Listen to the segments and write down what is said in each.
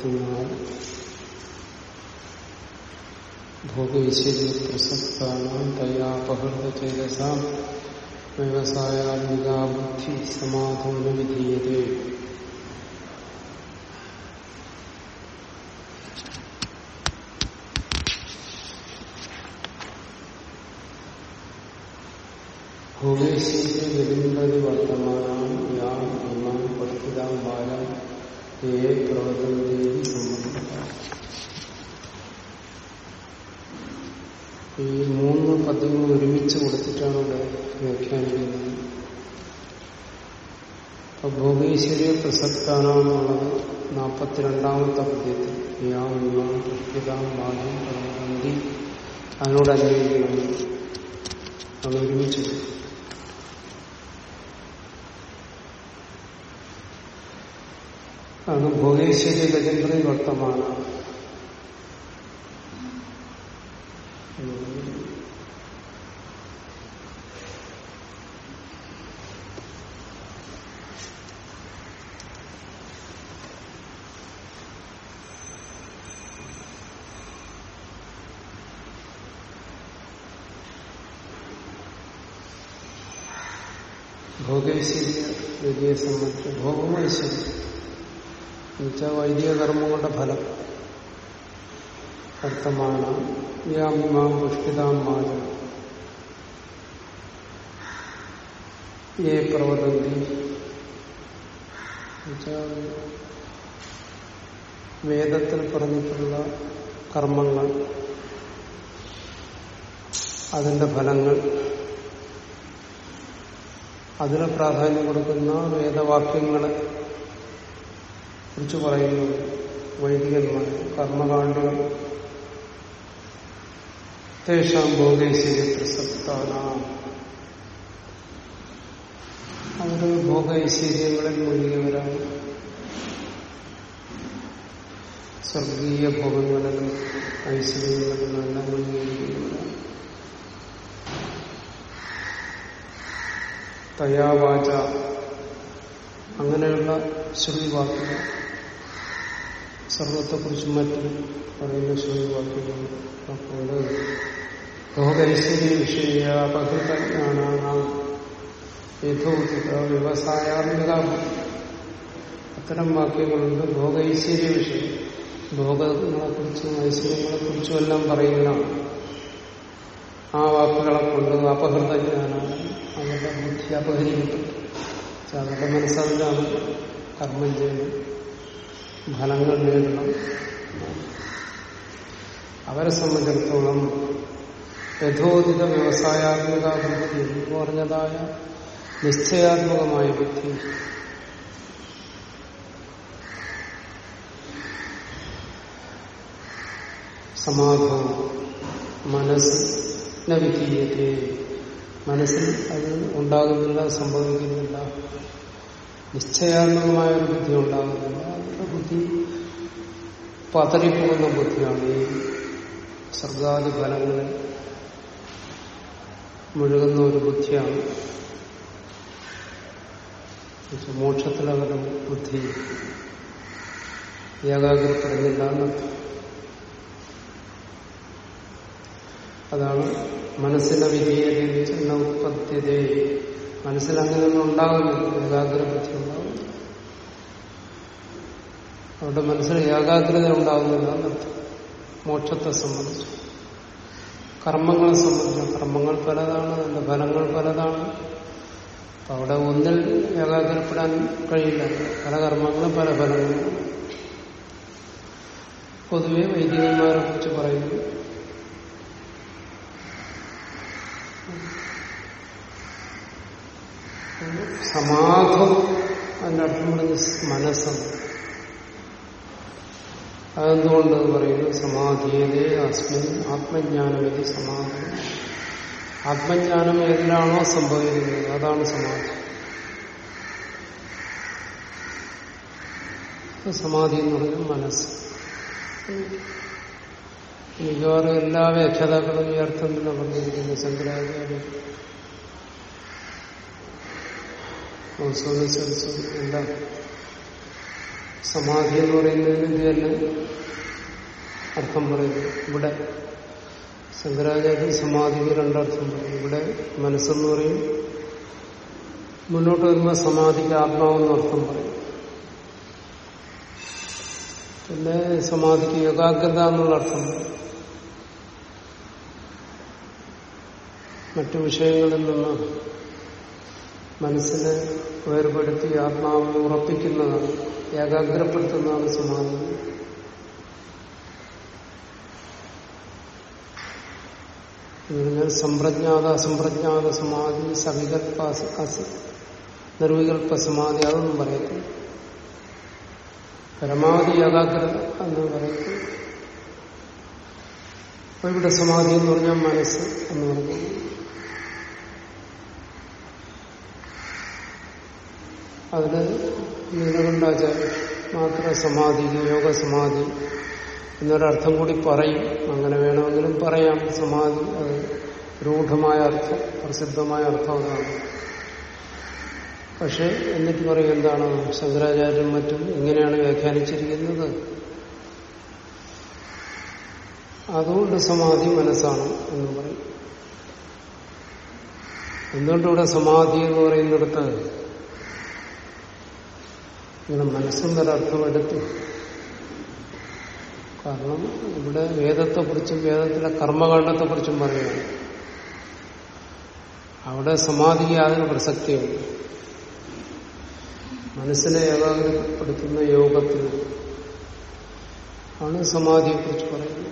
നാൽപ്പത്തിനാല് ഭോഗൈശ്വര്യ പ്രസക്താനാം തയാപഹൃത ചേതസാം വ്യവസായാത്മികാബുദ്ധി സമാധാന വിധീയതേ ഭോഗേശ്വര്യ ഗതിമുണ്ടത് വർത്തമാനം യാം ഇമാം പഠിതാം ബാലം ഏ പ്രവർത്തനദേവി സംബന്ധിച്ച ഈ മൂന്ന് പദ്യങ്ങൾ ഒരുമിച്ച് കൊടുത്തിട്ടാണ് ഇവിടെ വ്യാഖ്യാനിക്കുന്നത് അപ്പൊ ഭോഗേശ്വര്യ പ്രസക്താനാന്നുള്ളത് നാൽപ്പത്തിരണ്ടാമത്തെ പദ്യത്തിൽ. അതിനോട് അനുഭവിക്കണം അത് ഒരുമിച്ച് കൊടുക്കും ആണ് ഭോഗേശ്വരി ഗജേന്ദ്രൻ വർത്തമാന. ഭോഗേശ്വര്യ ഗതിയെ സംബന്ധിച്ച് ഭോഗമൈശ്വര്യം എന്നുവെച്ചാൽ വൈദിക കർമ്മങ്ങളുടെ ഫലം. അർത്ഥമാണ് യാമിമാം പുഷ്പിതാം മാജ ഏ പ്രവതന്തി വേദത്തിൽ പറഞ്ഞിട്ടുള്ള കർമ്മങ്ങൾ അതിന്റെ ഫലങ്ങൾ. അതിന് പ്രാധാന്യം കൊടുക്കുന്ന വേദവാക്യങ്ങളെ കുറിച്ച് പറയുന്നു വൈദികന്മാർ. കർമ്മകാണ്ഡങ്ങൾ തേഷാം ഭോഗൈശ്വര്യ പ്രസക്താന. അവർ ഭോഗൈശ്വര്യങ്ങളിൽ മുഴുകിയവരാണ്. സ്വർഗീയ ഭോഗങ്ങളിലും ഐശ്വര്യങ്ങളിലും എല്ലാം മുഴുകിയിരിക്കുന്നവരാണ്. തയാവാച. അങ്ങനെയുള്ള ശ്രുതിവാക്യങ്ങൾ. സർവത്തെക്കുറിച്ചും മറ്റും പറയുന്ന ശ്രുതിവാക്യങ്ങൾ അപ്പോൾ ഭോഗൈശ്വര്യ വിഷയ അപകൃതജ്ഞാനാണ് യഥോചിത വ്യവസായാത്മിക. അത്തരം വാക്യങ്ങളുണ്ട്. ലോകൈശ്വര്യ വിഷയം. ലോകങ്ങളെക്കുറിച്ചും ഐശ്വര്യങ്ങളെക്കുറിച്ചും എല്ലാം പറയുന്ന ആ വാക്കുകളെ കൊണ്ട് അപഹൃതജ്ഞാനാണ് അവരുടെ ബുദ്ധി അപഹരിക്കപ്പെട്ടു അവരുടെ മനസ്സതിലാണ് കർമ്മം ചെയ്യണം ഫലങ്ങൾ നേടണം അവരെ സംബന്ധിച്ചിടത്തോളം യഥോദിത വ്യവസായാത്മക ബുദ്ധി എന്ന് പറഞ്ഞതായ നിശ്ചയാത്മകമായ ബുദ്ധി സമാധാനം മനസ്സ് വിധീയത്തെ മനസ്സിൽ അത് ഉണ്ടാകുന്നില്ല സംഭവിക്കുന്നില്ല. നിശ്ചയാത്മകമായ ഒരു ബുദ്ധി ഉണ്ടാകുന്നില്ല. അതിന്റെ ബുദ്ധി പതറിപ്പോകുന്ന ബുദ്ധിയാണ് ഈ സർഗാദി ഫലങ്ങളിൽ മുഴുകുന്ന ഒരു ബുദ്ധിയാണ്. മോക്ഷത്തിലവരുടെ ബുദ്ധി ഏകാഗ്രപ്പെടുന്നില്ല എന്നർത്ഥം. അതാണ് മനസ്സിന്റെ ചെന്ന ഉത്പത്തിയതേ. മനസ്സിൽ അങ്ങനെയൊന്നും ഉണ്ടാകുന്നില്ല ഏകാഗ്ര ബുദ്ധി ഉണ്ടാകുന്നു അവരുടെ മനസ്സിൽ ഏകാഗ്രത ഉണ്ടാകുന്നില്ല മോക്ഷത്തെ സംബന്ധിച്ച്. കർമ്മങ്ങളെ സംബന്ധിച്ച്. കർമ്മങ്ങൾ പലതാണ് അതിന്റെ ഫലങ്ങൾ പലതാണ്. അവിടെ ഒന്നിൽ ഏകാഗ്രപ്പെടാൻ കഴിയില്ല. പല കർമ്മങ്ങളും പല ഫലങ്ങളും. പൊതുവെ വൈദികന്മാരെ കുറിച്ച് പറയുന്നു. സമാധം അതിന്റെ പറഞ്ഞ മനസ്സാണ് അതെന്തുകൊണ്ട് പറയുന്നു? സമാധിയതേ അസ്മിൻ ആത്മജ്ഞാനമിതി സമാധി. ആത്മജ്ഞാനം ഏതിലാണോ സംഭവിക്കുന്നത്? അതാണ് സമാധി. സമാധി എന്ന് പറഞ്ഞാൽ മനസ്സ്. മിക്കവാറും എല്ലാ വ്യാഖ്യാതാക്കളും ഈ അർത്ഥം തന്നെ പറഞ്ഞിരിക്കുന്നു ശങ്കരാചാര്യ എല്ലാം സമാധി എന്ന് പറയുന്നതിന് ഇത് തന്നെ അർത്ഥം പറയുന്നു ഇവിടെ ശങ്കരാചാര്യ സമാധിക്ക് രണ്ടർത്ഥം പറയും. ഇവിടെ മനസ്സെന്ന് പറയും മുന്നോട്ട് വരുമ്പോൾ സമാധിക്ക് ആത്മാവെന്ന് അർത്ഥം പറയും. പിന്നെ സമാധിക്ക് ഏകാഗ്രത എന്നുള്ള അർത്ഥം മറ്റു വിഷയങ്ങളിൽ നിന്ന് മനസ്സിനെ വേർപെടുത്തി ആത്മാവിനെ ഉറപ്പിക്കുന്നതാണ് ഏകാഗ്രപ്പെടുത്തുന്നതാണ് സമാധി പറഞ്ഞാൽ സമ്പ്രജ്ഞാത അസംപ്രജ്ഞാത സമാധി സവികൽപ്പ നിർവികൽപ്പ സമാധി അതൊന്നും പറയത്തില്ല പരമാവധി ഏകാഗ്രത എന്ന് പറയുന്നു ഇവിടെ സമാധി എന്ന് പറഞ്ഞാൽ മനസ്സ് എന്ന് പറഞ്ഞു അതിന് നീലകണ്ഠാചാര്യ മാത്ര സമാധി യോഗ യോഗസമാധി എന്നൊരർത്ഥം കൂടി പറയും. അങ്ങനെ വേണമെങ്കിലും പറയാം. സമാധി അത് രൂഢമായ അർത്ഥം പ്രസിദ്ധമായ അർത്ഥം അതാണ്. പക്ഷെ എന്നിട്ട് പറയും എന്താണ്? ശങ്കരാചാര്യരും മറ്റും ഇങ്ങനെയാണ് വ്യാഖ്യാനിച്ചിരിക്കുന്നത്. അതുകൊണ്ട് സമാധി മനസ്സാണ് എന്ന് പറയും. എന്തുകൊണ്ടിവിടെ സമാധി എന്ന് പറയുന്നിടത്ത് ഇങ്ങനെ മനസ്സെന്നൊരർത്ഥം എടുത്തു കാരണം ഇവിടെ വേദത്തെക്കുറിച്ചും വേദത്തിലെ കർമ്മകാണ്ഡത്തെക്കുറിച്ചും പറയുകയാണ് അവിടെ സമാധിക്ക് യാതൊരു പ്രസക്തിയുണ്ട് മനസ്സിനെ ഏകാഗ്രപ്പെടുത്തുന്ന യോഗത്തിൽ ആണ് സമാധിയെക്കുറിച്ച് പറയുന്നത്.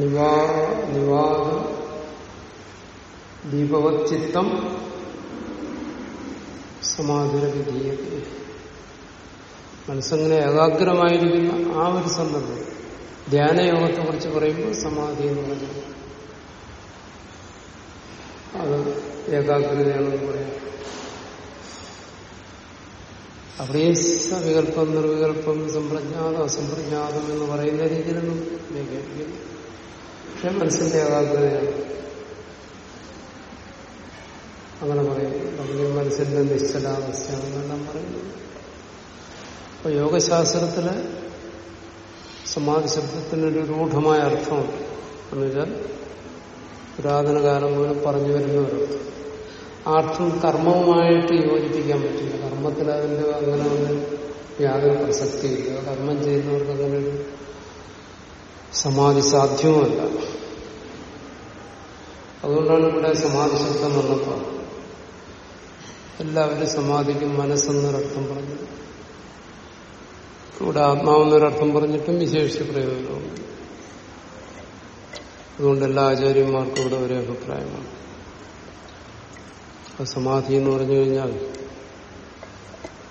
നിവാ നിവാദ ദീപവച്ചിത്തം സമാധിരവിധീയത്തെ മനസ്സങ്ങനെ ഏകാഗ്രമായിരിക്കുന്ന ആ ഒരു സന്ദർഭം. ധ്യാനയോഗത്തെ കുറിച്ച് പറയുമ്പോൾ സമാധി എന്ന് പറഞ്ഞു അത് ഏകാഗ്രതയാണെന്ന് പറയാം. അവിടെ സവികല്പം നിർവികല്പം സമ്പ്രജ്ഞാതം അസംപ്രജ്ഞാതം എന്ന് പറയുന്ന രീതിയിലൊന്നും വ്യാഖ്യാനിക്കുന്നു. പക്ഷെ മനസ്സിന്റെ ഏകാഗ്രതയാണ്. അങ്ങനെ പറയുന്നു മനസ്സിന്റെ നിശ്ചലാവസ്ഥയാണെന്നെല്ലാം പറയുന്നു അപ്പൊ യോഗശാസ്ത്രത്തിൽ സമാധി ശബ്ദത്തിനൊരു രൂഢമായ അർത്ഥമുണ്ട് എന്നുവെച്ചാൽ പുരാതന കാലം മുതൽ പറഞ്ഞു വരുന്നവരുണ്ട് ആ അർത്ഥം കർമ്മവുമായിട്ട് യോജിപ്പിക്കാൻ പറ്റില്ല. കർമ്മത്തിൽ അതിന്റെ അങ്ങനെ ഒന്ന് യാതൊരു പ്രസക്തിയില്ല കർമ്മം ചെയ്യുന്നവർക്ക് അങ്ങനെ ഒരു സമാധി സാധ്യവുമല്ല അതുകൊണ്ടാണ് ഇവിടെ സമാധി ശബ്ദം വന്നപ്പോൾ എല്ലാവരും സമാധിക്കും മനസ്സെന്നൊരർത്ഥം പറഞ്ഞു. ഇവിടെ ആത്മാവെന്നൊരർത്ഥം പറഞ്ഞിട്ടും വിശേഷിച്ച് പ്രയോജനമുണ്ട് അതുകൊണ്ട് എല്ലാ ആചാര്യന്മാർക്കും ഇവിടെ ഒരേ അഭിപ്രായമാണ്. സമാധി എന്ന് പറഞ്ഞു കഴിഞ്ഞാൽ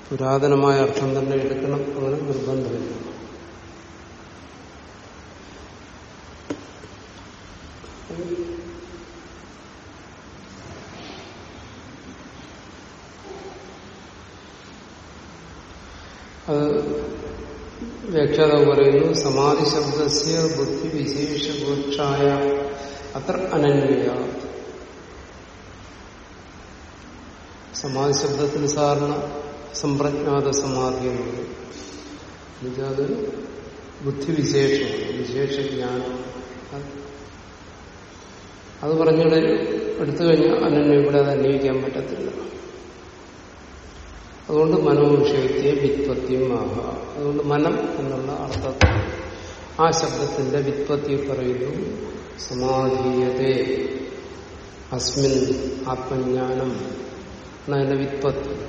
പുരാതനമായ അർത്ഥം തന്നെ എടുക്കണം അങ്ങനെ നിർബന്ധമില്ല അത് വ്യാഖ്യാതാവ് പറയുന്നു സമാധി ശബ്ദസ്യ ബുദ്ധി വിശേഷ ഗോക്ഷായ അത്ര അനന്യ. സമാധി ശബ്ദത്തിന് സാധാരണ സമ്പ്രജ്ഞാത സമാധി എന്നത് ബുദ്ധിവിശേഷം ബുദ്ധിവിശേഷമാണ് വിശേഷജ്ഞാനം. അത് പറഞ്ഞിട്ട് എടുത്തു കഴിഞ്ഞാൽ അനന്യ ഇവിടെ അത് അന്വയിക്കാൻ പറ്റത്തില്ല. അതുകൊണ്ട് മനോവിഷയത്തെ വിത്പത്തിയും ആഹ. അതുകൊണ്ട് മനം എന്നുള്ള അർത്ഥത്തിൽ ആ ശബ്ദത്തിന്റെ വിത്പത്തി പറയുന്നു. സമാധീയതേ. അസ്മിൻ ആത്മജ്ഞാനം. എന്നതിന്റെ വിത്പത്തി.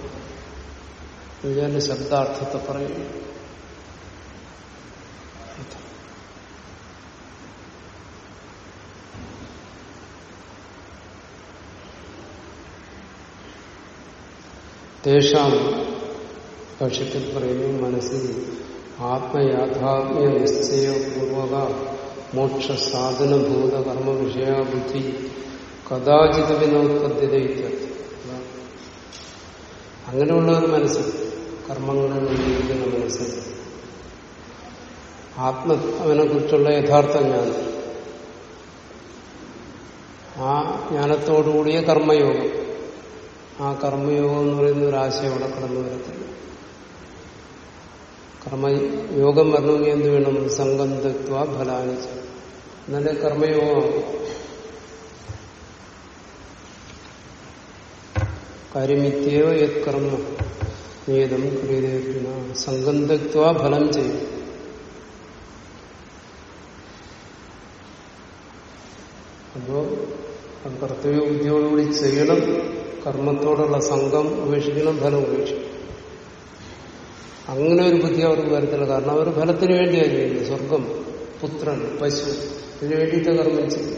ശബ്ദാർത്ഥത്തെ പറയുന്നു. തേഷാം ഭക്ഷ്യത്തിൽ പറയുന്നു മനസ്സിൽ ആത്മയാഥാത്മ്യ നിശ്ചയപൂർവക മോക്ഷ സാധനഭൂത കർമ്മ വിഷയ ബുദ്ധി കഥാചിത വിനോത്പദ്ധ്യത അങ്ങനെയുള്ള ഒരു മനസ്സ് കർമ്മങ്ങളിൽ നിന്നിരിക്കുന്ന മനസ്സ് ആത്മ അവനെ കുറിച്ചുള്ള യഥാർത്ഥ ജ്ഞാനം. ആ ജ്ഞാനത്തോടുകൂടിയ കർമ്മയോഗം. ആ കർമ്മയോഗം എന്ന് പറയുന്ന ഒരു ആശയം അവിടെ കടന്നു വരത്തില്ല. കർമ്മയോഗം വരണമെങ്കിൽ എന്ത് വേണം? സംഗന്ധത്വ ഫലാനിച്ച എന്നാലേ കർമ്മയോഗമാണ് കാര്യമിത്യോ യത് കർമ്മ. നിയതം ക്രിയതേർജുന സംഗന്ധത്വ ഫലം ചെയ്യും. അപ്പോ കർത്തവ്യ ബുദ്ധിയോടുകൂടി ചെയ്യണം. കർമ്മത്തോടുള്ള സംഘം ഉപേക്ഷിക്കണം ഫലം ഉപേക്ഷിക്കണം അങ്ങനെ ഒരു ബുദ്ധി അവർക്ക് വരത്തില്ല. കാരണം അവർ ഫലത്തിന് വേണ്ടിയാണ് ചെയ്യുന്നത് സ്വർഗം പുത്രൻ പശു ഇതിനു വേണ്ടിയിട്ട് കർമ്മം ചെയ്യും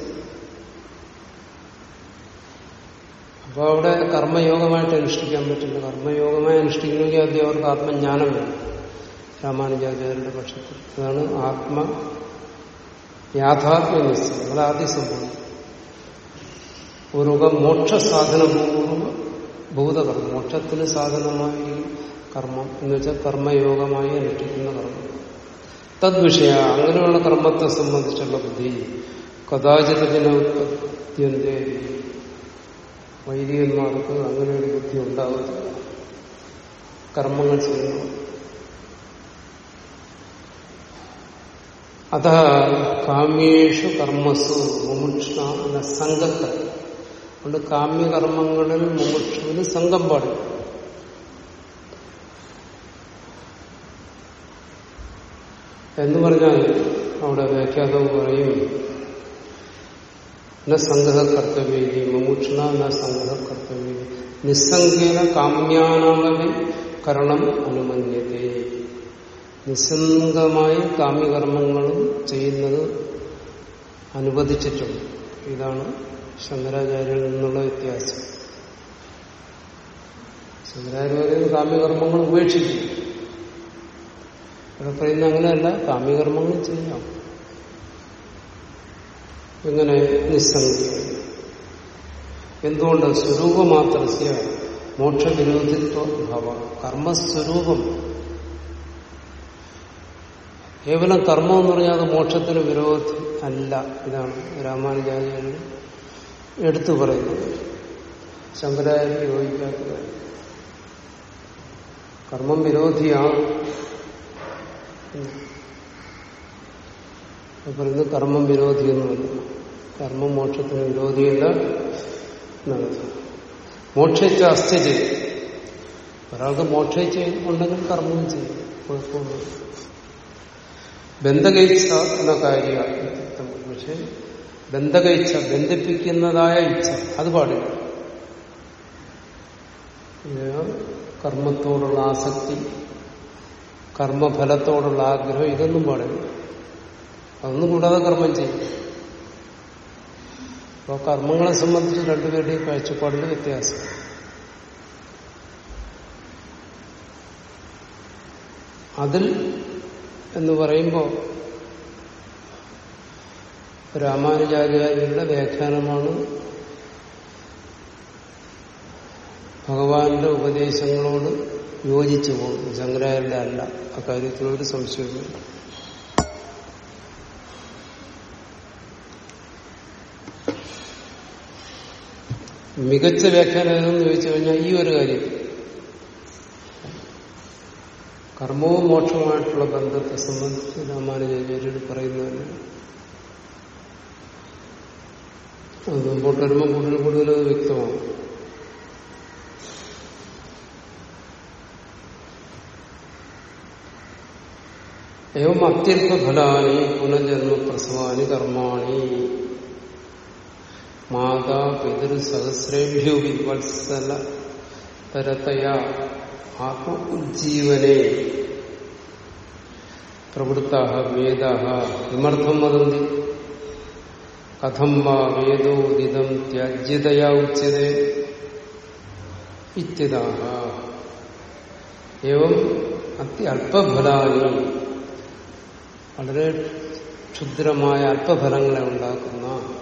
അപ്പോൾ അവിടെ കർമ്മയോഗമായിട്ട് അനുഷ്ഠിക്കാൻ പറ്റില്ല. കർമ്മയോഗമായി അനുഷ്ഠിക്കണമെങ്കിൽ ആദ്യം അവർക്ക് ആത്മജ്ഞാനം വേണം. രാമാനുജാചാര്യരുടെ പക്ഷത്തിൽ. അതാണ് ആത്മ യാഥാത്മ്യ നിശ്ചയം അത് ആദ്യം ഒരു മോക്ഷ സാധനപൂർവം ഭൂതകർമ്മം മോക്ഷത്തിന് സാധനമായി കർമ്മം എന്ന് വെച്ചാൽ കർമ്മയോഗമായി അനുഷ്ഠിക്കുന്ന കർമ്മം. തദ്വിഷയ അങ്ങനെയുള്ള കർമ്മത്തെ സംബന്ധിച്ചുള്ള ബുദ്ധി. കഥാചിതജന ഉത്പത്യന്റെ വൈദികന്മാർക്ക് അങ്ങനെയൊരു ബുദ്ധി ഉണ്ടാകുന്നത് കർമ്മങ്ങൾ ചെയ്യുന്നു. അത കാമ്യേഷു കർമ്മസു മുമുക്ഷ എന്ന സംഘത്തെ അതുകൊണ്ട് കാമ്യകർമ്മങ്ങളിൽ മുമുക്ഷുവിന് സംഘം പാടില്ല. എന്ന് പറഞ്ഞാൽ അവിടെ വ്യാഖ്യാതം പറയും ന സംഗ്രഹ കർത്തവ്യ മുമുക്ഷണ ന സംഗ്രഹ കർത്തവ്യ നിസ്സംഗേന കാമ്യാനാമവി കരണം അനുമന്യത നിസ്സംഗമായി കാമ്യകർമ്മങ്ങളും ചെയ്യുന്നത് അനുവദിച്ചിട്ടുണ്ട്. ഇതാണ് ശങ്കരാചാര്യരിൽ നിന്നുള്ള വ്യത്യാസം. ശങ്കരാചാര്യ കാമ്യകർമ്മങ്ങൾ ഉപേക്ഷിക്കും ഇവിടെ പറയുന്ന അങ്ങനെയല്ല കാമ്യകർമ്മങ്ങൾ ചെയ്യാം. എങ്ങനെ നിസ്സംഗി. എന്തുകൊണ്ട് സ്വരൂപമാത്രസ്യ മോക്ഷവിരോധിത്വ ഭാവ കർമ്മസ്വരൂപം. കേവലം കർമ്മം എന്ന് പറഞ്ഞാൽ അത് മോക്ഷത്തിന് വിരോധി അല്ല. ഇതാണ് രാമാനുജാചാര്യൻ എടുത്തു പറയുന്നത് ശങ്കരാചാര്യ യോജിക്കാത്ത കാര്യം കർമ്മം വിരോധിയാണ്. പറയുന്നത് കർമ്മം വിരോധിയൊന്നുമല്ല. കർമ്മം മോക്ഷത്തിന് വിരോധിയല്ല മോക്ഷിച്ച അസ്ഥ ചെയ്യും. ഒരാൾക്ക് മോക്ഷിച്ച ഉണ്ടെങ്കിൽ കർമ്മം ചെയ്യും. കുഴപ്പമൊന്നുമില്ല. ബന്ധകയിച്ച എന്ന കാര്യ പക്ഷെ ബന്ധകയിച്ച ബന്ധിപ്പിക്കുന്നതായ ഇച്ഛ. അത് പാടില്ല. കർമ്മത്തോടുള്ള ആസക്തി കർമ്മഫലത്തോടുള്ള ആഗ്രഹം ഇതൊന്നും പാടില്ല. അതൊന്നും കൂടാതെ കർമ്മം ചെയ്യും. അപ്പോൾ കർമ്മങ്ങളെ സംബന്ധിച്ച് രണ്ടുപേരുടെയും കാഴ്ചപ്പാടിൽ വ്യത്യാസം. അതിൽ എന്ന് പറയുമ്പോൾ രാമാനുജാചാര്യരുടെ വ്യാഖ്യാനമാണ്. ഭഗവാന്റെ ഉപദേശങ്ങളോട് യോജിച്ചു പോകും. ശങ്കരാചാര്യ അല്ല. അക്കാര്യത്തിലൊരു സംശയമില്ല മികച്ച വ്യാഖ്യാനം ഏതെന്ന് ചോദിച്ചു കഴിഞ്ഞാൽ ഈ ഒരു കാര്യം. കർമ്മവും മോക്ഷവുമായിട്ടുള്ള ബന്ധത്തെ സംബന്ധിച്ച് രാമാനുജാചാര്യർ പറയുന്നതല്ല? അത് മുമ്പോട്ട് വരുമ്പോൾ കൂടുതൽ കൂടുതൽ അത് വ്യക്തമാവും ഏവം അത്യല്പഫലാനി പുനർജന്മ പ്രസവാനി കർമാണി. മാതാ പിതൃ സഹസ്രേഭ്യോ വിവത്സല തരതയാ ആത്മ ഉജ്ജീവനെ. പ്രവൃത്ത വേദ കിമർത്ഥം വദന്തി. കഥം വാ വേദോദിതം ത്യജ്യതയാ ഉച്യതേ ഇത്യതാഹ. ഏവം അത്യല്പഫലാനി വളരെ ക്ഷുദ്രമായ അല്പഫലങ്ങളെ ഉണ്ടാക്കുന്ന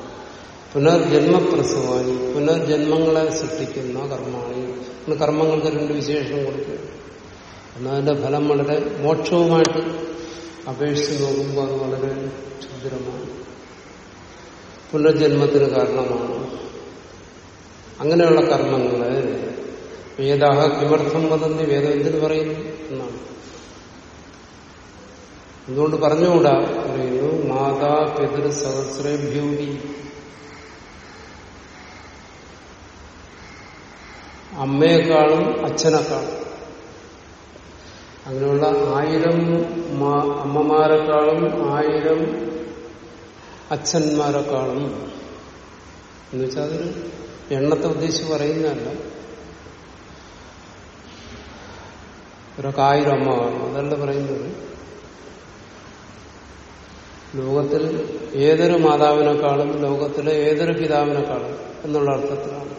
പുനർജന്മപ്രസവാനി പുനർജന്മങ്ങളെ സൃഷ്ടിക്കുന്ന കർമാണി. കർമ്മങ്ങൾക്ക് രണ്ട് വിശേഷണം കൊടുക്കുക. എന്നാൽ അതിന്റെ ഫലം വളരെ മോക്ഷവുമായിട്ട് അപേക്ഷിച്ച് നോക്കുമ്പോൾ അത് വളരെ ക്ഷുദ്രമാണ്. പുനർജന്മത്തിന് കാരണമാണ്. അങ്ങനെയുള്ള കർമ്മങ്ങൾ വേദാഹ കിമർത്ഥം വതെന്ന് വേദം എന്തിനു പറയുന്നു എന്നാണ്. എന്തുകൊണ്ട് പറഞ്ഞുകൂടാ? പറയുന്നു മാതാ പിതൃ സഹസ്രഭ്യൂരി അമ്മയെക്കാളും അച്ഛനെക്കാളും. അങ്ങനെയുള്ള ആയിരം അമ്മമാരെക്കാളും ആയിരം അച്ഛന്മാരെക്കാളും എന്ന് വെച്ചാൽ അതൊരു എണ്ണത്തെ ഉദ്ദേശിച്ച് പറയുന്നതല്ല. ഒരൊക്കെ ആയിരം അമ്മ കാണും. അതല്ല പറയുന്നത്. ലോകത്തിൽ ഏതൊരു മാതാവിനേക്കാളും ലോകത്തിലെ ഏതൊരു പിതാവിനേക്കാളും എന്നുള്ള അർത്ഥത്തിലാണ്.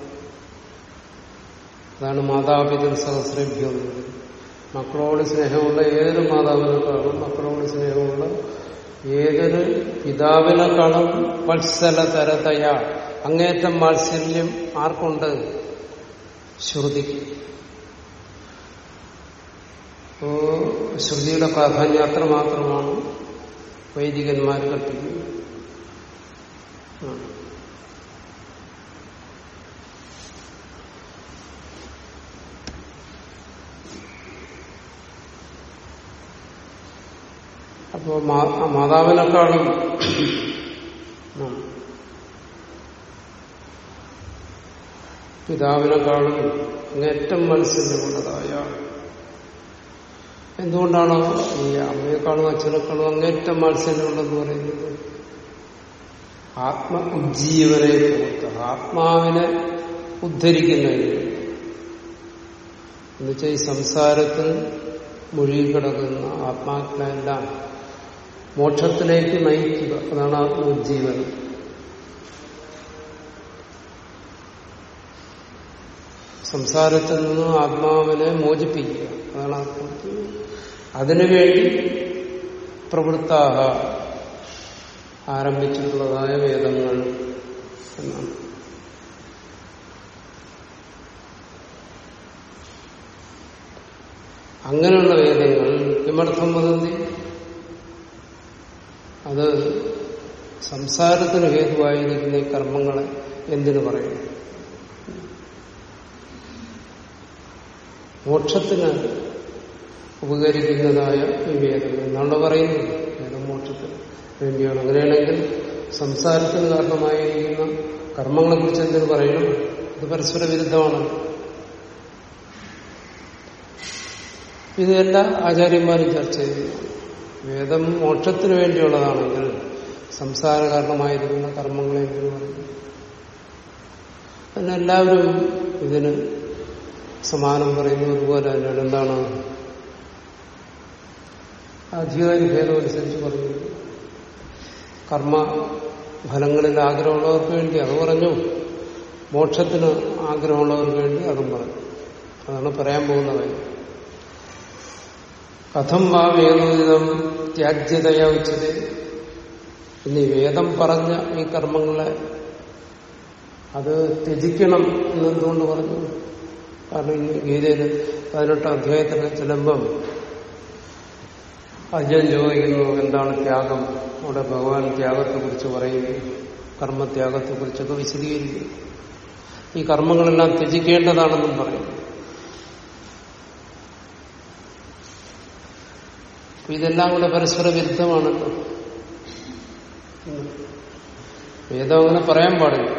അതാണ് മാതാപിതൃ സഹസ്രഭ്യം മക്കളോട് സ്നേഹമുള്ള ഏതൊരു മാതാവിനേക്കാളും മക്കളോട് സ്നേഹമുള്ള ഏതൊരു പിതാവിനെക്കാളും വത്സല തരതയ അങ്ങേറ്റം വാത്സല്യം ആർക്കുണ്ട്? അപ്പോ ശ്രുതിയുടെ പ്രാധാന്യം അത്രമാത്രമാണ് വൈദികന്മാർ കൽപ്പിക്കുന്നത്. അപ്പോ മാതാവിനെക്കാളും പിതാവിനെക്കാളും അങ്ങേറ്റം ഉള്ളതായ എന്തുകൊണ്ടാണ് ഈ അമ്മയെക്കാളും അച്ഛനേക്കാളും അങ്ങേറ്റം മത്സര്യമുണ്ടെന്ന് പറയുന്നത്? ആത്മ ഉജ്ജീവനെ ആത്മാവിനെ ഉദ്ധരിക്കുന്നതിന് എന്നുവെച്ചാൽ ഈ സംസാരത്തിൽ മുഴുകിക്കിടക്കുന്ന ആത്മാക്കളെല്ലാം മോക്ഷത്തിലേക്ക് നയിക്കുക. അതാണ് ആത്മോജ്ജീവനം സംസാരത്തിൽ നിന്ന് ആത്മാവിനെ മോചിപ്പിക്കുക. അതാണ് ആത്മോജ്ജീവനം അതിനുവേണ്ടി പ്രവൃത്താഹ ആരംഭിച്ചിട്ടുള്ളതായ വേദങ്ങൾ എന്നാണ്. അങ്ങനെയുള്ള വേദങ്ങൾ കിമർത്ഥം വദന്തി അത് സംസാരത്തിന് ഹേതുവായിരിക്കുന്ന ഈ കർമ്മങ്ങളെ എന്തിനു പറയുന്നു മോക്ഷത്തിന് ഉപകരിക്കുന്നതായ ഈ വേദം. എന്നാണ് പറയുന്നത്? വേദം മോക്ഷത്തിന് വേണ്ടിയാണ്. അങ്ങനെയാണെങ്കിൽ സംസാരത്തിന് കാരണമായിരിക്കുന്ന കർമ്മങ്ങളെ കുറിച്ച് എന്തിനു പറയണം? അത് പരസ്പര വിരുദ്ധമാണ്. ഇതെല്ലാം ആചാര്യന്മാരും ചർച്ച ചെയ്യുന്നു. വേദം മോക്ഷത്തിന് വേണ്ടിയുള്ളതാണെങ്കിൽ സംസാര കാരണമായിരിക്കുന്ന കർമ്മങ്ങളെ പിന്നെ അതിനെല്ലാവരും ഇതിന് സമാനം പറയുന്നത് പോലെ തന്നെയാണ്. എന്താണ്? അധികാരി ഭേദം അനുസരിച്ച് പറഞ്ഞു കർമ്മ ഫലങ്ങളിൽ ആഗ്രഹമുള്ളവർക്ക് വേണ്ടി അത് പറഞ്ഞു. മോക്ഷത്തിന് ആഗ്രഹമുള്ളവർക്ക് വേണ്ടി അതും പറഞ്ഞു. അതാണ് പറയാൻ പോകുന്ന കാര്യം. കഥം വാ വേദോദിതം ത്യാജ്യതയാ ഉച്ചത് ഇനി വേദം പറഞ്ഞ ഈ കർമ്മങ്ങളെ അത് ത്യജിക്കണം എന്നെന്തുകൊണ്ട് പറഞ്ഞു? കാരണം ഈ ഗീതയിൽ പതിനെട്ടാം അധ്യായത്തിന് ചെല്ലുമ്പം അജയൻ ചോദിക്കുന്നു എന്താണ് ത്യാഗം? അവിടെ ഭഗവാൻ ത്യാഗത്തെക്കുറിച്ച് പറയുന്നു കർമ്മത്യാഗത്തെക്കുറിച്ചൊക്കെ വിശദീകരിക്കും ഈ കർമ്മങ്ങളെല്ലാം ത്യജിക്കേണ്ടതാണെന്നും പറയുന്നു. ഇതെല്ലാം കൂടെ പരസ്പര വിരുദ്ധമാണല്ലോ വേദം അങ്ങനെ പറയാൻ പാടില്ല.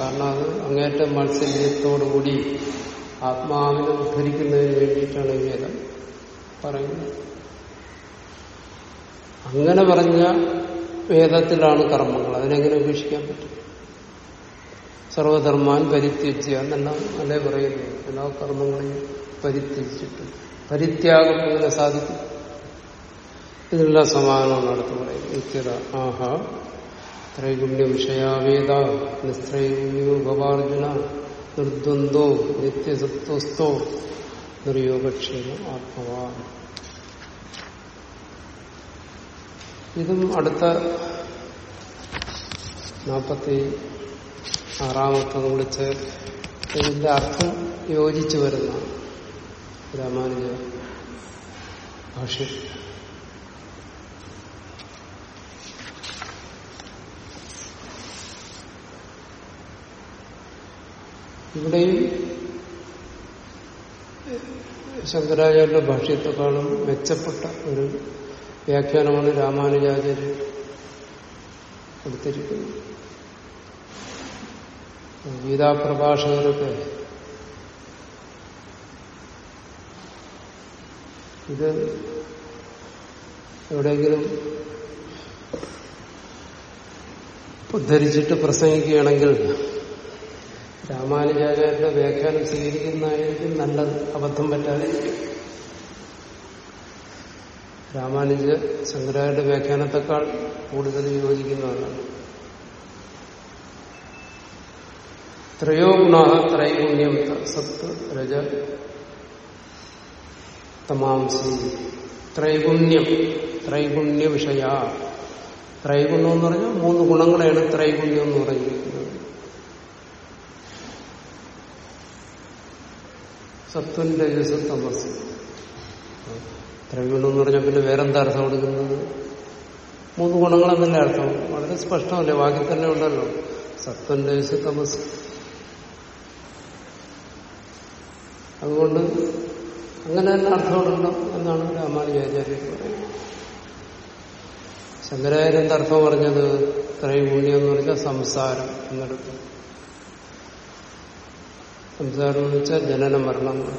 കാരണം അത് അങ്ങേറ്റം മത്സര്യത്തോടുകൂടി ആത്മാവിനെ ഉദ്ധരിക്കുന്നതിന് വേണ്ടിയിട്ടാണ് ഈ വേദം പറയുന്നത്. അങ്ങനെ പറഞ്ഞ വേദത്തിലാണ് കർമ്മങ്ങൾ. അതിനെങ്ങനെ ഉപേക്ഷിക്കാൻ പറ്റും? സർവധർമാൻ പരിത്യജ്യ എന്നെല്ലാം അല്ലേ പറയുന്നു എല്ലാ കർമ്മങ്ങളെയും പരിത്യജിച്ചിട്ട്. പരിത്യാഗം എങ്ങനെ സാധിക്കും? ഇതിനെല്ലാം സമാനമാണ് അടുത്ത് പറയുന്നത് നിത്യത ആഹ ത്രൈഗുണ്യം വിഷയാവേദ നിസ്ത്രൈഗുണ്യോ ഭവാർജുന നിർദ്വന്ദ്വോ നിത്യസത്വസ്ഥോ നിർയോഗക്ഷേമ ആത്മവാൻ ഇതും അടുത്ത നാൽപ്പത്തി ആറാമത്തത് വിളിച്ച് ഇതിന്റെ അർത്ഥം യോജിച്ചു വരുന്ന രാമാനുജ ഭാഷ്യ. ഇവിടെയും ശങ്കരാചാര്യ ഭാഷ്യത്തെക്കാളും മെച്ചപ്പെട്ട ഒരു വ്യാഖ്യാനമാണ് രാമാനുജാചാര്യർ കൊടുത്തിരിക്കുന്നത്. ഗീതാപ്രഭാഷകരൊക്കെ. ഇത് എവിടെയെങ്കിലും ഉദ്ധരിച്ചിട്ട് പ്രസംഗിക്കുകയാണെങ്കിൽ രാമാനുജാചാര്യരുടെ വ്യാഖ്യാനം സ്വീകരിക്കുന്നതായിരിക്കും നല്ലത്. അബദ്ധം പറ്റാതെ രാമാനുജ ശങ്കരാചാര്യ വ്യാഖ്യാനത്തെക്കാൾ കൂടുതൽ യോജിക്കുന്നതാണ് ത്രയോ ഗുണ ത്രൈഗുണ്യം സത്ത് രജ തമാംസി. ത്രൈഗുണ്യം ത്രൈഗുണ്യ വിഷയ ത്രൈഗുണ്യം എന്ന് പറഞ്ഞാൽ മൂന്ന് ഗുണങ്ങളെയാണ് ത്രൈഗുണ്യം എന്ന് പറഞ്ഞിരിക്കുന്നത് രജസ് തമസ് ത്രിഗുണം എന്ന് പറഞ്ഞാൽ പിന്നെ വേറെന്താ അർത്ഥം കൊടുക്കുന്നത്? മൂന്ന് ഗുണങ്ങളെന്നല്ലേ അർത്ഥം. വളരെ സ്പഷ്ടമല്ലേ? വാക്കിൽ തന്നെ ഉണ്ടല്ലോ. സത്വന്റെ തമസ് അതുകൊണ്ട് അങ്ങനെ തന്നെ അർത്ഥമുണ്ടല്ലോ എന്നാണ് രാമാനുജാചാര്യർ പറയുന്നത്. ശങ്കരാചാര്യ എന്താ അർത്ഥം പറഞ്ഞത്? ത്രൈഗുണ്യം എന്ന് പറഞ്ഞാൽ സംസാരം എന്നെടുത്ത് സംസാരം എന്ന് വെച്ചാൽ ജനന മരണങ്ങൾ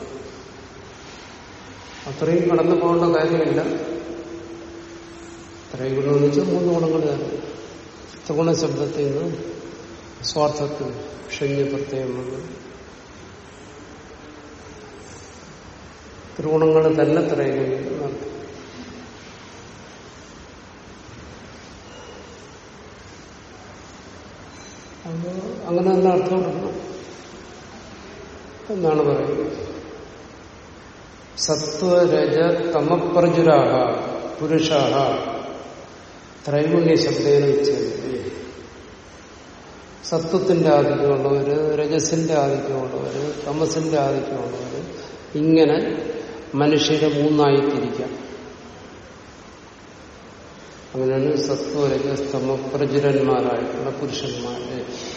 അത്രയും കടന്നു പോകേണ്ട കാര്യമില്ല. അത്രയും എന്ന് വെച്ചാൽ മൂന്ന് ഗുണങ്ങൾ തന്നെ ശബ്ദത്തിൽ നിന്ന് സ്വാർത്ഥത്തിൽ ക്ഷണ്യ പ്രത്യേകം ത്രിഗുണങ്ങൾ തന്നെ ത്രൈകുണ്യം അങ്ങനെ തന്നെ അർത്ഥമുണ്ടല്ലോ എന്നാണ് പറയുന്നത്. സത്വരജ തമപ്രചുരാഹ പുരുഷാഹ. ത്രൈഗുണ്യ ശബ്ദേന ഉച്ചയത്തെ. സത്വത്തിന്റെ ആധിക്യമുള്ളവര് രജസിന്റെ ആധിക്യമുള്ളവര് തമസിന്റെ ആധിക്യമുള്ളവര് ഇങ്ങനെ മനുഷ്യരെ മൂന്നായി തിരിക്കാം അങ്ങനെയാണ് സത്വരജസ്തമ പ്രചുരന്മാരായിട്ടുള്ള പുരുഷന്മാര്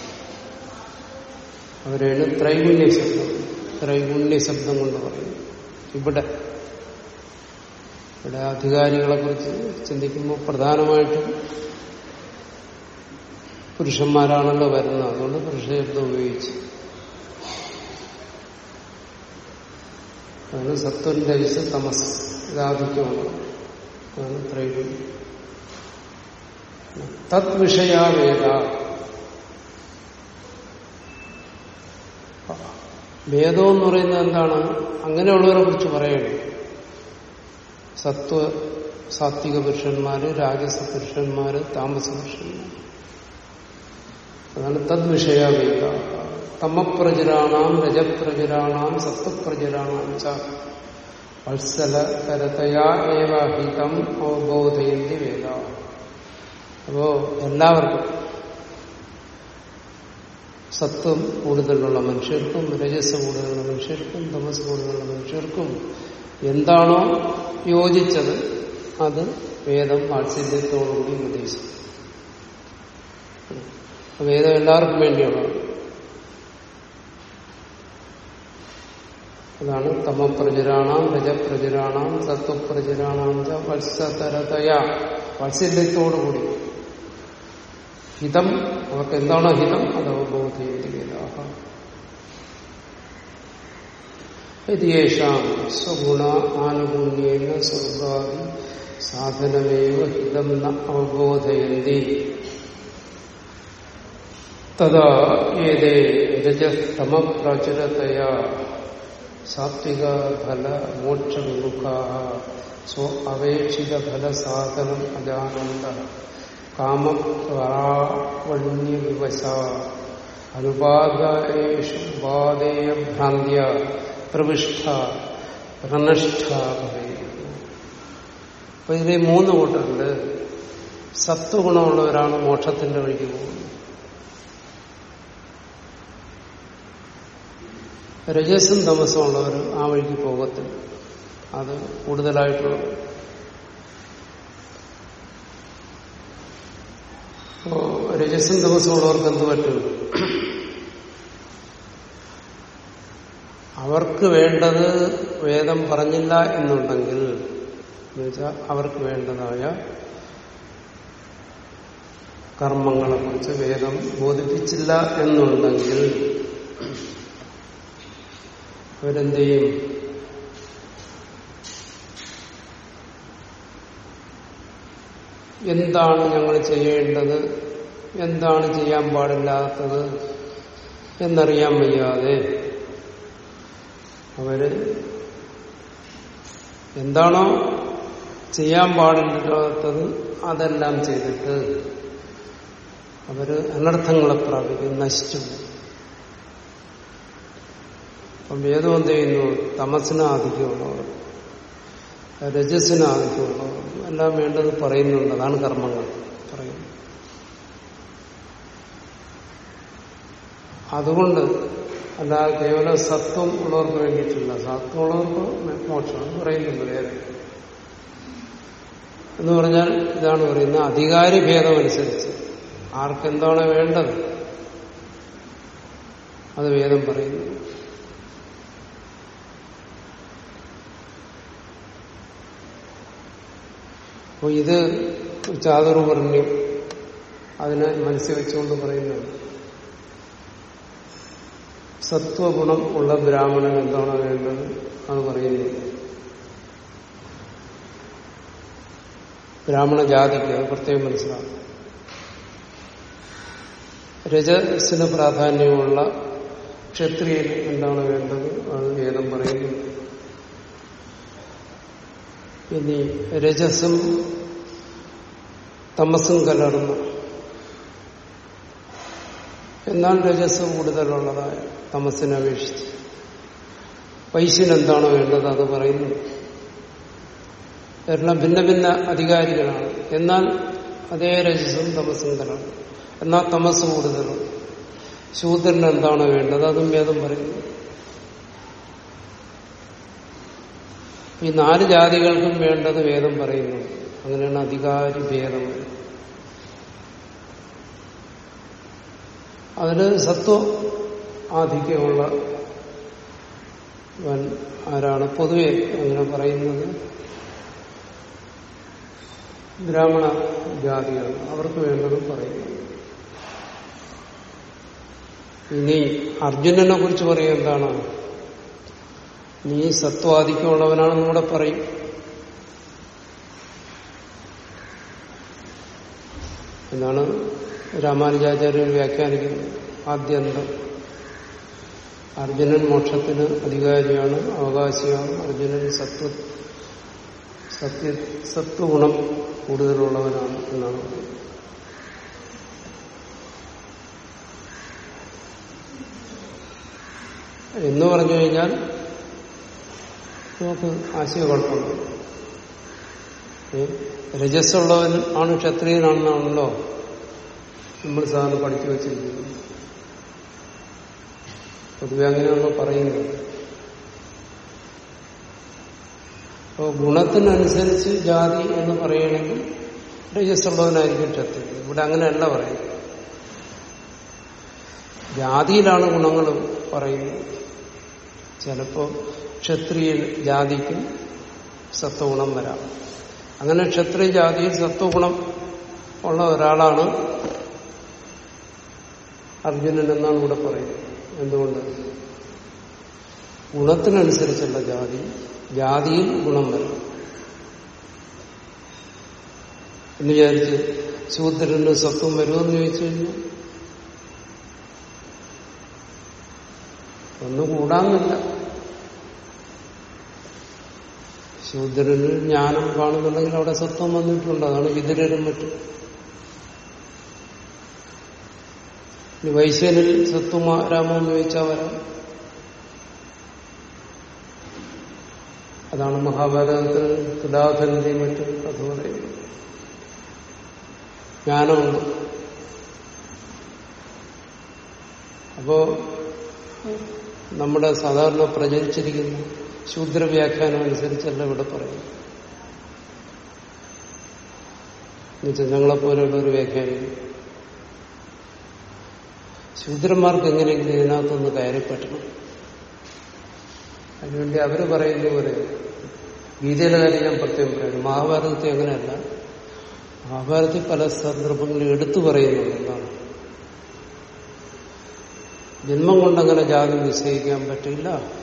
അവരെയാണ് ത്രൈഗുണ്യ ശബ്ദം ത്രൈഗുണ്യ ശബ്ദം കൊണ്ട് പറയും. ഇവിടെ ഇവിടെ അധികാരികളെ കുറിച്ച് ചിന്തിക്കുമ്പോൾ പ്രധാനമായിട്ടും പുരുഷന്മാരാണല്ലോ വരുന്നത്. അതുകൊണ്ട് പുരുഷ ശബ്ദം ഉപയോഗിച്ചു. അതാണ് സത്വം രജസ് തമസ് ഇതാധിക്യമാണ്. അതാണ് ത്രൈഗുണ്യം തത് വിഷയാവേദ വേദം എന്ന് പറയുന്നത് എന്താണ്? അങ്ങനെയുള്ളവരെ കുറിച്ച് പറയണം. സത്വ സാത്വിക പുരുഷന്മാര് രാജസ പുരുഷന്മാര് താമസ പുരുഷന്മാര്. അതാണ് തദ്വിഷയ വേദ തമപ്രചുരാണാം രജപ്രചുരാണാം സത്വപ്രചുരാണാം ച. വത്സലതരതയാ ഏവ ഹിതം അവബോധയന്തി വേദ. അപ്പോ എല്ലാവർക്കും സത്വം കൂടുതലുള്ള മനുഷ്യർക്കും രജസ് കൂടുതലുള്ള മനുഷ്യർക്കും തമസ് കൂടുതലുള്ള മനുഷ്യർക്കും എന്താണോ യോജിച്ചത് അത് വേദം വാത്സല്യത്തോടുകൂടി ഉപദേശിക്കും വേദം എല്ലാവർക്കും വേണ്ടിയുള്ളതാണ്. അതാണ് തമപ്രചുരാണാം രജപ്രചുരാണാം സത്വപ്രചുരാണാം വത്സതരതയ. വാത്സല്യത്തോടുകൂടി. ഹിതം അവർക്ക് എന്താണോ ഹിതം അത് അവബോധയേതിവേദാഹ യേഷാം സ്വഗുണ ആനുകൂല്യേന സ്വർഗാദി സാധനമേവ ഹിതം ന അവബോധയന്തി. തഥാ ഏതേ രജസ്തമപ്രചുരതയാ സാത്വിക ഫല മോക്ഷവിമുഖ. സ്വ അപേക്ഷിത ഫലസാധനം അജാനന്ദ. കാമപ്രാവണ്യവിവശ. പ്രവിഷ്ട പ്രനഷ്ട പറയുന്നു അപ്പൊ ഇതിലെ മൂന്ന് കൂട്ടരുണ്ട്. സത്വഗുണമുള്ളവരാണ് മോക്ഷത്തിന്റെ വഴിക്ക് പോകുന്നത്. രജസും തമസമുള്ളവർ ആ വഴിക്ക് പോകത്തില്ല. അത് കൂടുതലായിട്ടുള്ളത് അപ്പോ രജസ്യം തമസും ഉള്ളവർക്ക് എന്ത് പറ്റും? അവർക്ക് വേണ്ടത് വേദം പറഞ്ഞില്ല എന്നുണ്ടെങ്കിൽ എന്നുവെച്ചാൽ അവർക്ക് വേണ്ടതായ കർമ്മങ്ങളെക്കുറിച്ച് വേദം ബോധിപ്പിച്ചില്ല എന്നുണ്ടെങ്കിൽ അവരെന്ത് ചെയ്യും? എന്താണ് ഞങ്ങൾ ചെയ്യേണ്ടത്? എന്താണ് ചെയ്യാൻ പാടില്ലാത്തത്? എന്നറിയാൻ വയ്യാതെ അവർ എന്താണോ ചെയ്യാൻ പാടില്ലാത്തത് അതെല്ലാം ചെയ്തിട്ട് അവർ അനർത്ഥങ്ങളെ പ്രാപിക്കും നശിച്ചു അപ്പം വേദം എന്ത് ചെയ്യുന്നു? തമസിന് ആധിക്യമുള്ളവർ എല്ലാം വേണ്ടത് പറയുന്നുണ്ട് അതാണ് കർമ്മങ്ങൾ. പറയുന്നത് അതുകൊണ്ട് അല്ലാതെ കേവലം സത്വം ഉള്ളവർക്ക് വേണ്ടിയിട്ടില്ല. സത്വം ഉള്ളവർക്ക് മോക്ഷം എന്ന് പറയുന്നുണ്ട് വേറെ. എന്ന് പറഞ്ഞാൽ ഇതാണ് പറയുന്നത് അധികാരി ഭേദമനുസരിച്ച് ആർക്കെന്താണ് വേണ്ടത്? അത് വേദം പറയുന്നു. അപ്പോൾ ഇത് ചാതുർവർണ്യം അതിനെ മനസ്സിൽ വെച്ചുകൊണ്ട് പറയുന്നത്. സത്വഗുണം ഉള്ള ബ്രാഹ്മണൻ എന്താണ് വേണ്ടത്? അത് പറയുന്നത്. ബ്രാഹ്മണ ജാതിക്ക് അത് പ്രത്യേകം മനസ്സിലാക്കും. രജസിന് പ്രാധാന്യമുള്ള ക്ഷത്രിയന് എന്താണ് വേണ്ടത്? അത് വേദം പറയുന്നു. ഇനി രജസും തമസും കലർന്നു. എന്നാൽ രജസ് കൂടുതലുള്ളതായ തമസിനെ അപേക്ഷിച്ച്. വൈശ്യന് എന്താണോ വേണ്ടത് അത് പറയുന്നു. എല്ലാം ഭിന്ന ഭിന്ന അധികാരികളാണ്. എന്നാൽ അതേ രജസും തമസും കലർന്നു. എന്നാൽ തമസ് കൂടുതലും. ശൂദ്രന് എന്താണോ വേണ്ടത്? അതും വേദം പറയുന്നു. ഈ നാല് ജാതികൾക്കും വേണ്ടത് വേദം പറയുന്നു. അങ്ങനെയാണ് അധികാരി ഭേദം. അതിന് സത്വ ആധിക്യമുള്ള ആരാണ്? പൊതുവെ അങ്ങനെ പറയുന്നത് ബ്രാഹ്മണ ജാതിയാണ് അവർക്ക് വേണ്ടതും പറയുന്നു. ഇനി അർജുനനെ കുറിച്ച് പറയുക എന്താണ്? നീ സത്വാധിക്യമുള്ളവനാണെന്ന് കൂടെ പറയും. എന്നാണ് രാമാനുജാചാര്യർ വ്യാഖ്യാനിക്കുന്നത് ആദ്യന്തം അർജുനൻ മോക്ഷത്തിന് അധികാരിയാണ് അവകാശിയാണ്. അർജുനൻ സത്വ സത്യ സത്വഗുണം കൂടുതലുള്ളവനാണ് എന്നാണ്. എന്ന് പറഞ്ഞു കഴിഞ്ഞാൽ നമുക്ക് ആശയക്കുഴപ്പമുണ്ട് രജസ്സുള്ളവൻ ആണ് ക്ഷത്രിയനാണെന്നാണല്ലോ നമ്മൾ സാധാരണ പഠിച്ചു വച്ചിരിക്കുന്നത്. പൊതുവെ അങ്ങനെയാണല്ലോ പറയുന്നത്. അപ്പോൾ ഗുണത്തിനനുസരിച്ച് ജാതി എന്ന് പറയുകയാണെങ്കിൽ രജസ്സുള്ളവനായിരിക്കും ക്ഷത്രിയൻ. ഇവിടെ അങ്ങനെയല്ല പറയുന്നത്. ജാതിയിലാണ് ഗുണങ്ങൾ പറയുന്നത്. ചിലപ്പോ ക്ഷത്രിയ ജാതിക്കും സത്വഗുണം വരാം. അങ്ങനെ ക്ഷത്രിയ ജാതിയിൽ സത്വഗുണം ഉള്ള ഒരാളാണ് അർജുനൻ എന്നാണ് ഇവിടെ പറയുന്നത്. എന്തുകൊണ്ട്? ഗുണത്തിനനുസരിച്ചുള്ള ജാതി ജാതിയിൽ ഗുണം വരും. എന്ന് വിചാരിച്ച് ശൂദ്രന് സത്വം വരുമെന്ന് ചോദിച്ചു കഴിഞ്ഞാൽ ഒന്നും കൂടാന്നില്ല ശൂദ്രന് ജ്ഞാനം കാണുന്നുണ്ടെങ്കിൽ അവിടെ സത്വം വന്നിട്ടുണ്ട്. അതാണ് വിതുരരും മറ്റും. വൈശ്യനിൽ സത്വം രാമം ചോദിച്ചാൽ വരാം. അതാണ് മഹാഭാരതത്തിൽ തുലാധന്റെ മറ്റും കഥ പറയുന്നത്. ജ്ഞാനമുണ്ട്. അപ്പോ നമ്മുടെ സാധാരണ പ്രചരിച്ചിരിക്കുന്ന ശൂദ്രവ്യാഖ്യാനം അനുസരിച്ചല്ല ഇവിടെ പറയും എന്നുവെച്ചാൽ ഞങ്ങളെപ്പോലെയുള്ള ഒരു വ്യാഖ്യാനം. ശൂദ്രന്മാർക്ക് എങ്ങനെയെങ്കിലും ഇതിനകത്തൊന്ന് കയറിപ്പറ്റണം. അതിനുവേണ്ടി അവർ പറയുന്ന പോലെ ഗീതയുടെ കാര്യം ഞാൻ പ്രത്യേകം പറയുന്നു. മഹാഭാരതത്തെ അങ്ങനെയല്ല. മഹാഭാരതത്തിൽ പല സന്ദർഭങ്ങളിൽ എടുത്തു പറയുന്നു എന്താണ് ജന്മം കൊണ്ടങ്ങനെ ജാതി നിശ്ചയിക്കാൻ പറ്റില്ല.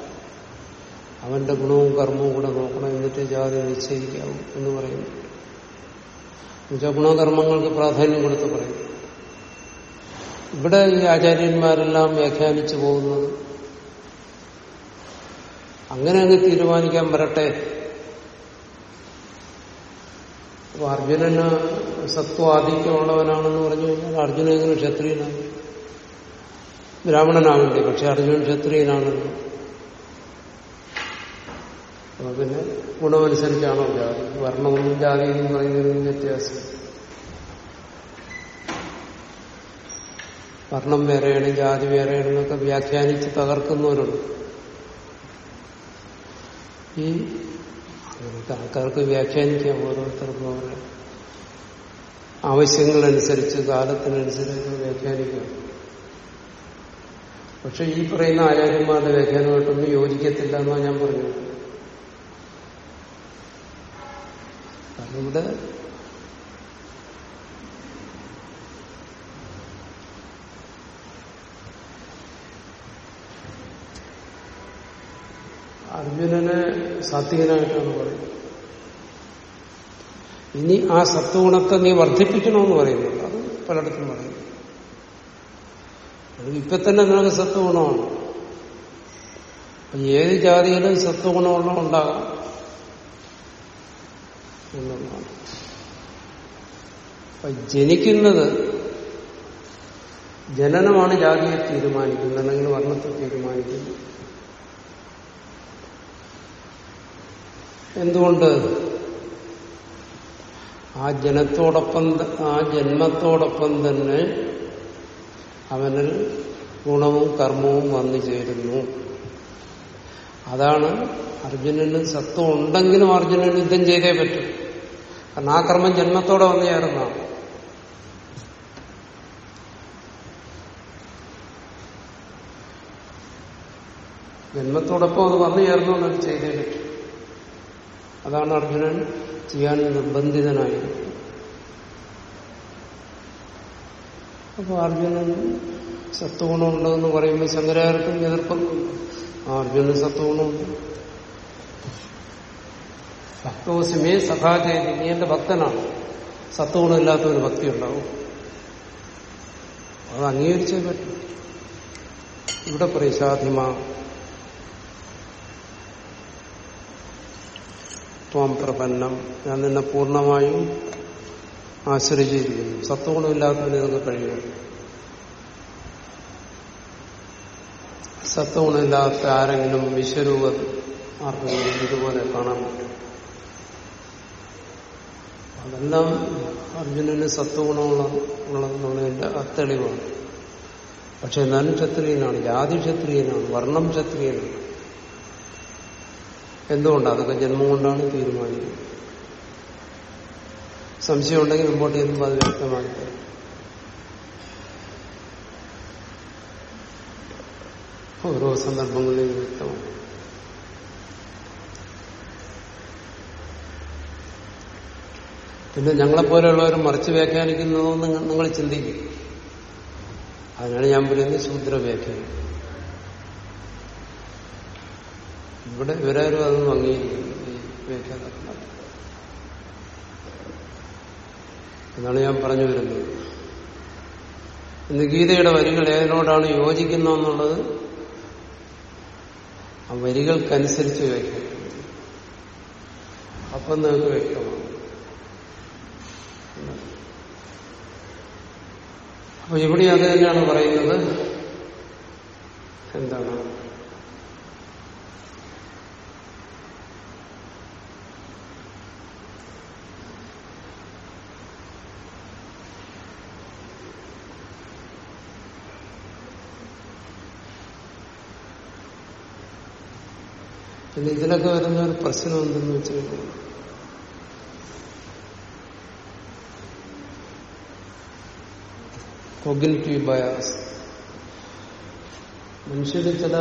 അവന്റെ ഗുണവും കർമ്മവും കൂടെ നോക്കണം എന്നിട്ട് ജാതി നിശ്ചയിക്കാവും എന്ന് പറയുന്നു എന്നുവെച്ചാൽ ഗുണകർമ്മങ്ങൾക്ക് പ്രാധാന്യം കൊടുത്ത് പറയും. ഇവിടെ ഈ ആചാര്യന്മാരെല്ലാം വ്യാഖ്യാനിച്ചു പോകുന്നത് അങ്ങനെ അങ്ങ് തീരുമാനിക്കാൻ വരട്ടെ. അപ്പൊ അർജുനന് സത്വാധിക്യമുള്ളവനാണെന്ന് പറഞ്ഞു കഴിഞ്ഞാൽ അർജുനൻ ക്ഷത്രിയനാണ് ബ്രാഹ്മണനാവില്ലേ പക്ഷെ അർജുനൻ ക്ഷത്രിയനാണല്ലോ. അപ്പൊ പിന്നെ ഗുണമനുസരിച്ചാണോ ജാതി? വർണവും ജാതിയും എന്ന് വ്യത്യാസം. വർണം വേറെയാണ് ജാതി വേറെയാണ് എന്നൊക്കെ വ്യാഖ്യാനിച്ച് തകർക്കുന്നവരുണ്ട്. ഈ ആൾക്കാർക്ക് വ്യാഖ്യാനിക്കാം ഓരോരുത്തർക്കും അവരുടെ ആവശ്യങ്ങളനുസരിച്ച് കാലത്തിനനുസരിച്ച് വ്യാഖ്യാനിക്കാം. പക്ഷെ ഈ പറയുന്ന ആചാര്യന്മാരുടെ വ്യാഖ്യാനമായിട്ടൊന്നും യോജിക്കത്തില്ല എന്നാണ് ഞാൻ പറഞ്ഞത്. ഇവിടെ അർജുനനെ സാത്വികനായിട്ടാണ് പറയുന്നത്. ഇനി ആ സത്വഗുണത്തെ നീ വർദ്ധിപ്പിക്കണമെന്ന് പറയുന്നുണ്ട് അത് പലയിടത്തും പറയുന്നു. അത് ഇപ്പൊ തന്നെ നിനക്ക് സത്വഗുണമാണ്. ഏത് ജാതിയിലും സത്വഗുണമുള്ള ഉണ്ടാകാം. എന്നുള്ളതാണ് അപ്പൊ ജനിക്കുന്നത് ജനനമാണ് ജാതിയെ തീരുമാനിക്കുന്നത് അല്ലെങ്കിൽ വർണത്തെ തീരുമാനിക്കുന്നത് എന്തുകൊണ്ട്? ആ ജനത്തോടൊപ്പം ആ ജന്മത്തോടൊപ്പം തന്നെ അവനിൽ ഗുണവും കർമ്മവും വന്നു ചേരുന്നു. അതാണ് അർജുനന് സത്വം ഉണ്ടെങ്കിലും അർജുനന് യുദ്ധം ചെയ്തേ പറ്റും. കാരണം ആ കർമ്മം ജന്മത്തോടെ വന്നു ചേർന്നതാണ് ജന്മത്തോടൊപ്പം അത് വന്നു ചേർന്നു അത് ചെയ്തേ പറ്റും. അതാണ് അർജുനൻ ചെയ്യാൻ നിർബന്ധിതനായി. അപ്പോൾ അർജുനൻ സത്വഗുണമുണ്ടെന്ന് പറയുമ്പോൾ ശങ്കരാചാര്യർക്കും എതിർപ്പൊന്നും ആ അർജുനന് സത്വഗുണമുണ്ട്. ഭക്തോസിമേ സഖാചേതി നീ എന്റെ ഭക്തനാണ്. സത്വഗുണമില്ലാത്ത ഒരു ഭക്തി ഉണ്ടാവും അത് അംഗീകരിച്ചേ പറ്റും. ഇവിടെ പറയും ത്വം പ്രപന്നം. ഞാൻ നിന്നെ പൂർണമായും ആശ്രയിച്ചിരിക്കുന്നു. സത്വഗുണമില്ലാത്തവന് ഇതൊക്കെ കഴിയും സത്വഗുണമില്ലാത്ത ആരെങ്കിലും വിശ്വരൂപ ആർക്കെങ്കിലും ഇതുപോലെ കാണാൻ പറ്റും. അതെല്ലാം അർജുനന് സത്വഗുണമുള്ള ഉള്ളതെന്നുള്ളതിന്റെ അത്തെളിവാണ്. പക്ഷെ എന്നാലും ക്ഷത്രിയനാണ് ജാതി ക്ഷത്രിയനാണ് വർണം ക്ഷത്രിയനാണ്. എന്തുകൊണ്ട് അതൊക്കെ ജന്മം കൊണ്ടാണ് തീരുമാനിക്കുന്നത്? സംശയം ഉണ്ടെങ്കിൽ മുമ്പോട്ട് ചെല്ലുമ്പോൾ അത് വ്യക്തമായി ഓരോ സന്ദർഭങ്ങളിലും വ്യക്തമാണ്. പിന്നെ ഞങ്ങളെപ്പോലെയുള്ളവർ മറിച്ച് വ്യാഖ്യാനിക്കുന്നതെന്ന് നിങ്ങൾ ചിന്തിക്കും. അതിനാണ് ഞാൻ പറയുന്നത് ശൂദ്ര വ്യാഖ്യാനം ഇവിടെ ഇവരാരും അതൊന്നും അംഗീകരിക്കുന്നു എന്നാണ് ഞാൻ പറഞ്ഞു വരുന്നത്. ഇന്ന് ഗീതയുടെ വരികൾ ഏതിനോടാണ് യോജിക്കുന്നതെന്നുള്ളത് ആ വരികൾക്കനുസരിച്ച് വ്യാഖ്യാനിക്കുന്നു. അപ്പം നിങ്ങൾക്ക് വ്യക്തമാണ് അപ്പൊ ഇവിടെ അത് തന്നെയാണ് പറയുന്നത്. എന്താണ്? പിന്നെ ഇതിലൊക്കെ വരുന്ന ഒരു പ്രശ്നം എന്തെന്ന് വെച്ച് കഴിഞ്ഞാൽ കോഗ്നിറ്റീവ് ബയാസ് മനുഷ്യന് ചില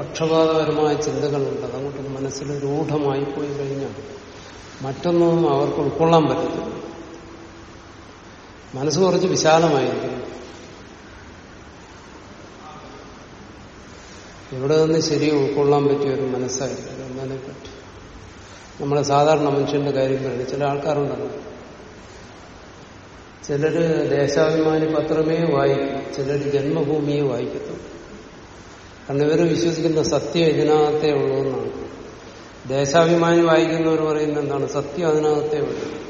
പക്ഷപാതപരമായ ചിന്തകളുണ്ട്. അതങ്ങോട്ട് മനസ്സിൽ രൂഢമായി പോയി കഴിഞ്ഞാൽ മറ്റൊന്നും അവർക്ക് ഉൾക്കൊള്ളാൻ പറ്റത്തില്ല. മനസ്സ് കുറച്ച് വിശാലമായിരിക്കും. എവിടെ നിന്ന് ശരി ഉൾക്കൊള്ളാൻ പറ്റിയ ഒരു മനസ്സായിരിക്കും. എന്നാലേ പറ്റും നമ്മളെ സാധാരണ മനുഷ്യന്റെ കാര്യം പറയുന്നത് ചില ആൾക്കാരുണ്ടല്ലോ. ചിലര് ദേശാഭിമാനി പത്രമേ വായിക്കും ചിലര് ജന്മഭൂമിയെ വായിക്കത്തുള്ളൂ. കാരണം ഇവർ വിശ്വസിക്കുന്ന സത്യം ഇതിനകത്തേ ഉള്ളൂ എന്നാണ്. ദേശാഭിമാനി വായിക്കുന്നവർ പറയുന്നത് എന്താണ്? സത്യം അതിനകത്തേ ഉള്ളൂ.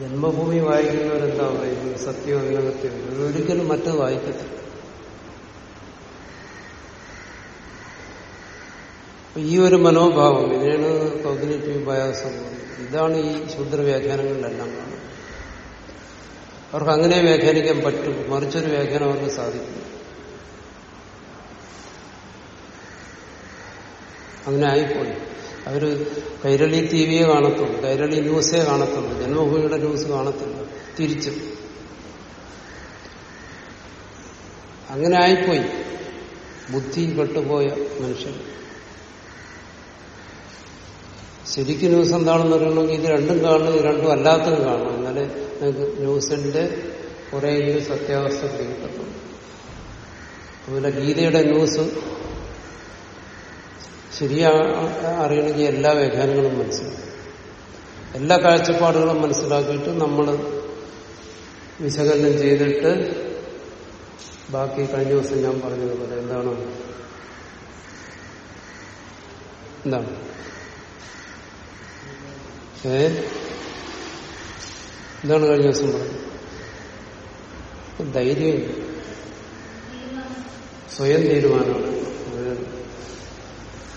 ജന്മഭൂമി വായിക്കുന്നവരെന്താ പറയുന്നത്? സത്യം അതിനകത്തേ ഉള്ളൂ. ഒരിക്കലും മറ്റത് വായിക്കത്തില്ല. ഈ ഒരു മനോഭാവം ഇതിനാണ് കോഗ്നേറ്റീവ് ബയാസം ഇതാണ് ഈ ശൂദ്ര വ്യാഖ്യാനങ്ങളിലെല്ലാം കാണുന്നത്. അവർക്ക് അങ്ങനെ വ്യാഖ്യാനിക്കാൻ പറ്റും. മറിച്ചൊരു വ്യാഖ്യാനം അവർക്ക് സാധിക്കും അങ്ങനെ ആയിപ്പോയി. അവർ കൈരളി ടി വിയെ കാണത്തുള്ളൂ. കൈരളി ന്യൂസേ കാണത്തുള്ളൂ. ജന്മഭൂമിയുടെ ന്യൂസ് കാണത്തില്ല. തിരിച്ചു. അങ്ങനെ ആയിപ്പോയി. ബുദ്ധി കെട്ടുപോയ മനുഷ്യൻ. ശരിക്കും ന്യൂസ് എന്താണെന്ന് പറയണമെങ്കിൽ ഇത് രണ്ടും കാണും ഇത് രണ്ടും അല്ലാത്തതും കാണണം. എന്നാലേ നിങ്ങൾക്ക് ന്യൂസിന്റെ കുറേയെങ്കിലും സത്യാവസ്ഥ പിടിക്കത്തുള്ളൂ അതുപോലെ ഗീതയുടെ ന്യൂസ് ശരിയാ അറിയണമെങ്കിൽ എല്ലാ വ്യാഖ്യാനങ്ങളും മനസ്സിലാക്കും. എല്ലാ കാഴ്ചപ്പാടുകളും മനസ്സിലാക്കിയിട്ട് നമ്മൾ വിശകലനം ചെയ്തിട്ട് ബാക്കി കഴിഞ്ഞ ദിവസം ഞാൻ പറഞ്ഞതുപോലെ എന്താണ്? എന്താണ്? ഏ? എന്താണ് കഴിഞ്ഞ ദിവസം പറഞ്ഞത്. ധൈര്യം. സ്വയം തീരുമാനമാണ്.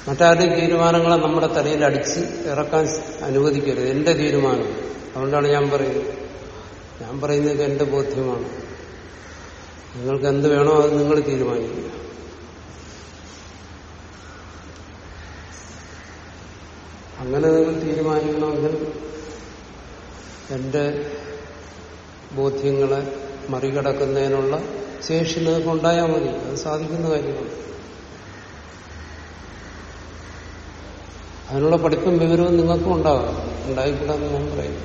മറ്റാരുടെയും തീരുമാനങ്ങളെ നമ്മുടെ തലയിൽ അടിച്ച് ഇറക്കാൻ അനുവദിക്കരുത്. എന്റെ തീരുമാനം. അതുകൊണ്ടാണ് ഞാൻ പറയുന്നത്. ഞാൻ പറയുന്നത് എന്റെ ബോധ്യമാണ്. നിങ്ങൾക്ക് എന്ത് വേണോ അത് നിങ്ങൾ തീരുമാനിക്കുക. അങ്ങനെ നിങ്ങൾ തീരുമാനിക്കണമെങ്കിൽ എന്റെ ബോധ്യങ്ങളെ മറികടക്കുന്നതിനുള്ള ശേഷി നിങ്ങൾക്ക് ഉണ്ടായാൽ മതി. അത് സാധിക്കുന്ന കാര്യമാണ്. അതിനുള്ള പഠിപ്പും വിവരവും നിങ്ങൾക്കും ഉണ്ടാകാം ഉണ്ടായിക്കൂടാന്ന് ഞാൻ പറയുന്നു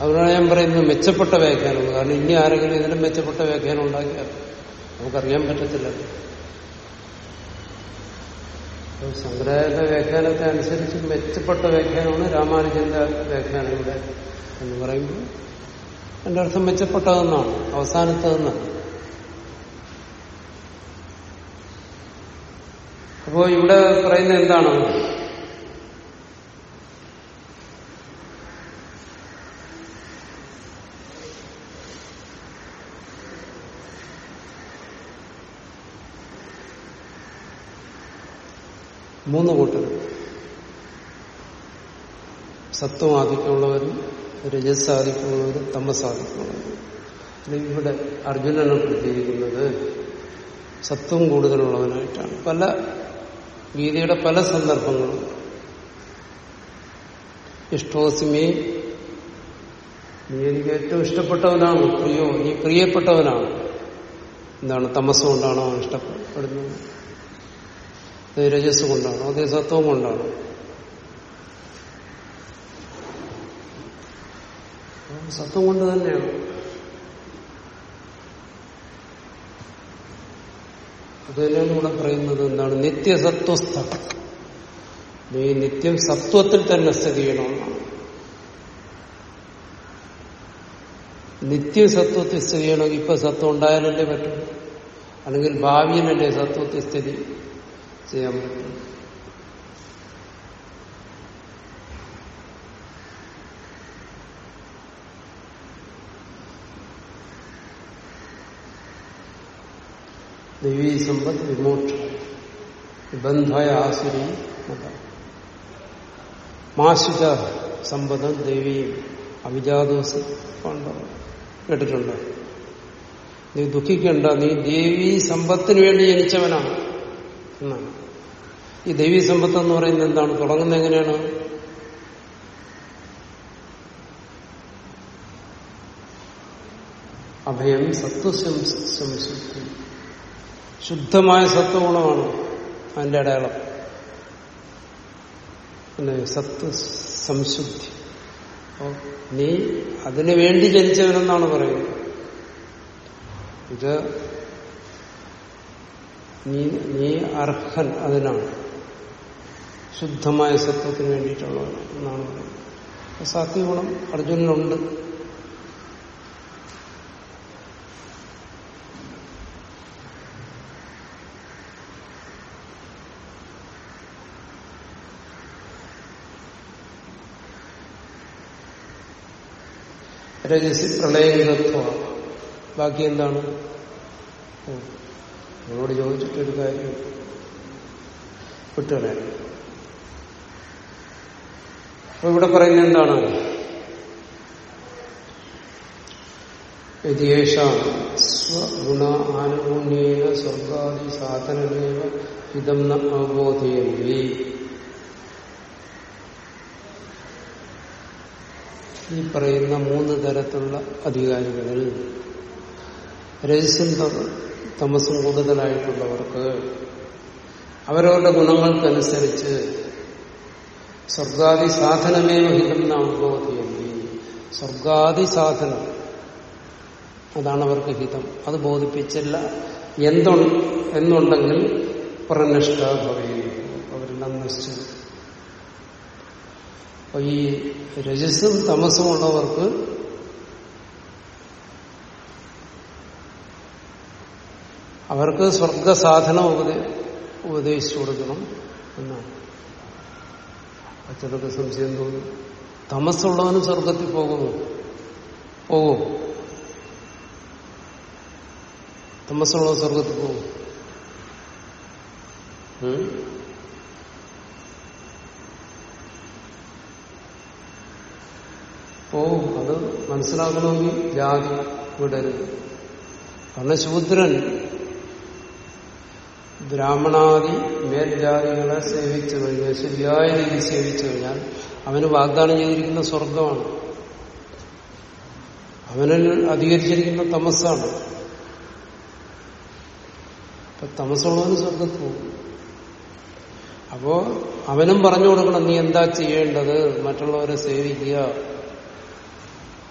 അതുകൊണ്ടാണ് ഞാൻ പറയുന്നത് മെച്ചപ്പെട്ട വ്യാഖ്യാനം കാരണം ഇനി ആരെങ്കിലും ഇതിലും മെച്ചപ്പെട്ട വ്യാഖ്യാനം ഉണ്ടാക്കിയാൽ നമുക്കറിയാൻ പറ്റത്തില്ലല്ലോ ശങ്കരാചാര്യ വ്യാഖ്യാനത്തെ അനുസരിച്ച് മെച്ചപ്പെട്ട വ്യാഖ്യാനമാണ് രാമാനുജന്റെ വ്യാഖ്യാനം ഇവിടെ എന്ന് പറയുമ്പോൾ എന്റെ അർത്ഥം മെച്ചപ്പെട്ടതെന്നാണ് അവസാനത്തതെന്നാണ് അപ്പോ ഇവിടെ പറയുന്നത് എന്താണ്? മൂന്ന് സത്വം ആധിക്യമുള്ളവരും രജസ് ആധിക്യമുള്ളവരും തമസ് ആധിക്യമുള്ളവരും ഇവിടെ അർജുനനെ പ്രത്യേകിക്കുന്നത് സത്വം കൂടുതലുള്ളവനായിട്ടാണ്. പല ഗീതയുടെ പല സന്ദർഭങ്ങളും ഇഷ്ടോസിമേ നീ എനിക്ക് ഏറ്റവും ഇഷ്ടപ്പെട്ടവനാണ് പ്രിയോ. നീ പ്രിയപ്പെട്ടവനാണ്. എന്താണ് തമസം കൊണ്ടാണോ അവൻ ഇഷ്ടപ്പെടുന്നത്? അത് രജസ് കൊണ്ടാണ്? അതേ സത്വം കൊണ്ടാണ്? സത്വം കൊണ്ട് തന്നെയാണ്? അത് തന്നെയാണ് ഇവിടെ പറയുന്നത് എന്താണ്? നിത്യസത്വസ്ഥ. നീ നിത്യം സത്വത്തിൽ തന്നെ സ്ഥിതി ചെയ്യണമെന്നാണ്. നിത്യസത്വത്തിൽ സ്ഥിതി ചെയ്യണമെങ്കിൽ ഇപ്പൊ സത്വം ഉണ്ടായാലല്ലേ പറ്റും? അല്ലെങ്കിൽ ഭാവിയിലല്ലേ സത്വത്തിൽ സ്ഥിതി? ചെയ്യാൻ പറ്റും ദൈവീ സമ്പത്ത് വിമോക്ഷ. നിബന്ധായ ആസുരി മാശുച സമ്പദം ദൈവീയും അവിജാദോസ് ഉണ്ടോ കേട്ടിട്ടുണ്ടോ. നീ ദുഃഖിക്കണ്ട നീ ദേവീ സമ്പത്തിന് വേണ്ടി ജനിച്ചവനാണ്. എന്നാണ് ഈ ദൈവീ സമ്പത്ത് എന്ന് പറയുന്നത് എന്താണ്? തുടങ്ങുന്നത് എങ്ങനെയാണ്? അഭയം സത്വശംശുദ്ധി ശുദ്ധമായ സത്വഗുണമാണ് അതിന്റെ അടയാളം. പിന്നെ സത്വ സംശുദ്ധി. അപ്പോ നീ അതിനു വേണ്ടി ജനിച്ചവനെന്നാണ് പറയുന്നത്. ഇത് നീ നീ അർഹൻ അതിനാണ്. ശുദ്ധമായ സത്വത്തിന് വേണ്ടിയിട്ടുള്ളത് എന്നാണ് പറയുന്നത്. സത്യഗുണം അർജുനനുണ്ട്. രജസി പ്രളയകത്വ ബാക്കി എന്താണ്? നിങ്ങളോട് ചോദിച്ചിട്ടൊരു കാര്യം വിട്ടുകളയാം അപ്പൊ ഇവിടെ പറയുന്നത് എന്താണ്? സ്വഗുണ ആനുകൂല്യേന സ്വർഗാദി സാധനമേവ ഇതം ന അവബോധയന്തി ഈ പറയുന്ന മൂന്ന് തരത്തിലുള്ള അധികാരികളിൽ രജസും ത- തമസും കൂടുതലായിട്ടുള്ളവർക്ക് അവരവരുടെ ഗുണങ്ങൾക്കനുസരിച്ച് സ്വർഗാദി സാധനമേ വഹിക്കുന്ന അനുഭവത്തിയെങ്കിൽ സ്വർഗാദി സാധനം. അതാണ് അവർക്ക് ഹിതം. അത് ബോധിപ്പിച്ചില്ല. എന്തു എന്നുണ്ടെങ്കിൽ പ്രനിഷ്ഠ ഭവയും അവരെല്ലാം നശിച്ചു അപ്പൊ ഈ രജസും തമസും ഉള്ളവർക്ക് അവർക്ക് സ്വർഗസാധനം ഉപദേ ഉപദേശിച്ചു കൊടുക്കണം എന്നാണ്. അച്ഛനൊക്കെ സംശയം തോന്നും. തമസ്സുള്ളവനും സ്വർഗത്തിൽ പോകുമോ പോകും. തമസ്സുള്ളവൻ സ്വർഗത്തിൽ പോകും? പോവും അത് മനസ്സിലാക്കണമെങ്കിൽ ജാതി വിടരുത്. കാരണം ശൂദ്രൻ ബ്രാഹ്മണാദി മേൽജാതികളെ സേവിച്ചു കഴിഞ്ഞാൽ ശരിയായ രീതിയിൽ സേവിച്ചു കഴിഞ്ഞാൽ അവന് വാഗ്ദാനം ചെയ്തിരിക്കുന്ന സ്വർഗമാണ് അവനിൽ അധികരിച്ചിരിക്കുന്ന തമസാണ് അപ്പൊ തമസ്സുള്ളവന് സ്വർഗത്ത് പോകും. അപ്പോ അവനും പറഞ്ഞു കൊടുക്കണം നീ എന്താ ചെയ്യേണ്ടത്? മറ്റുള്ളവരെ സേവിക്കുക.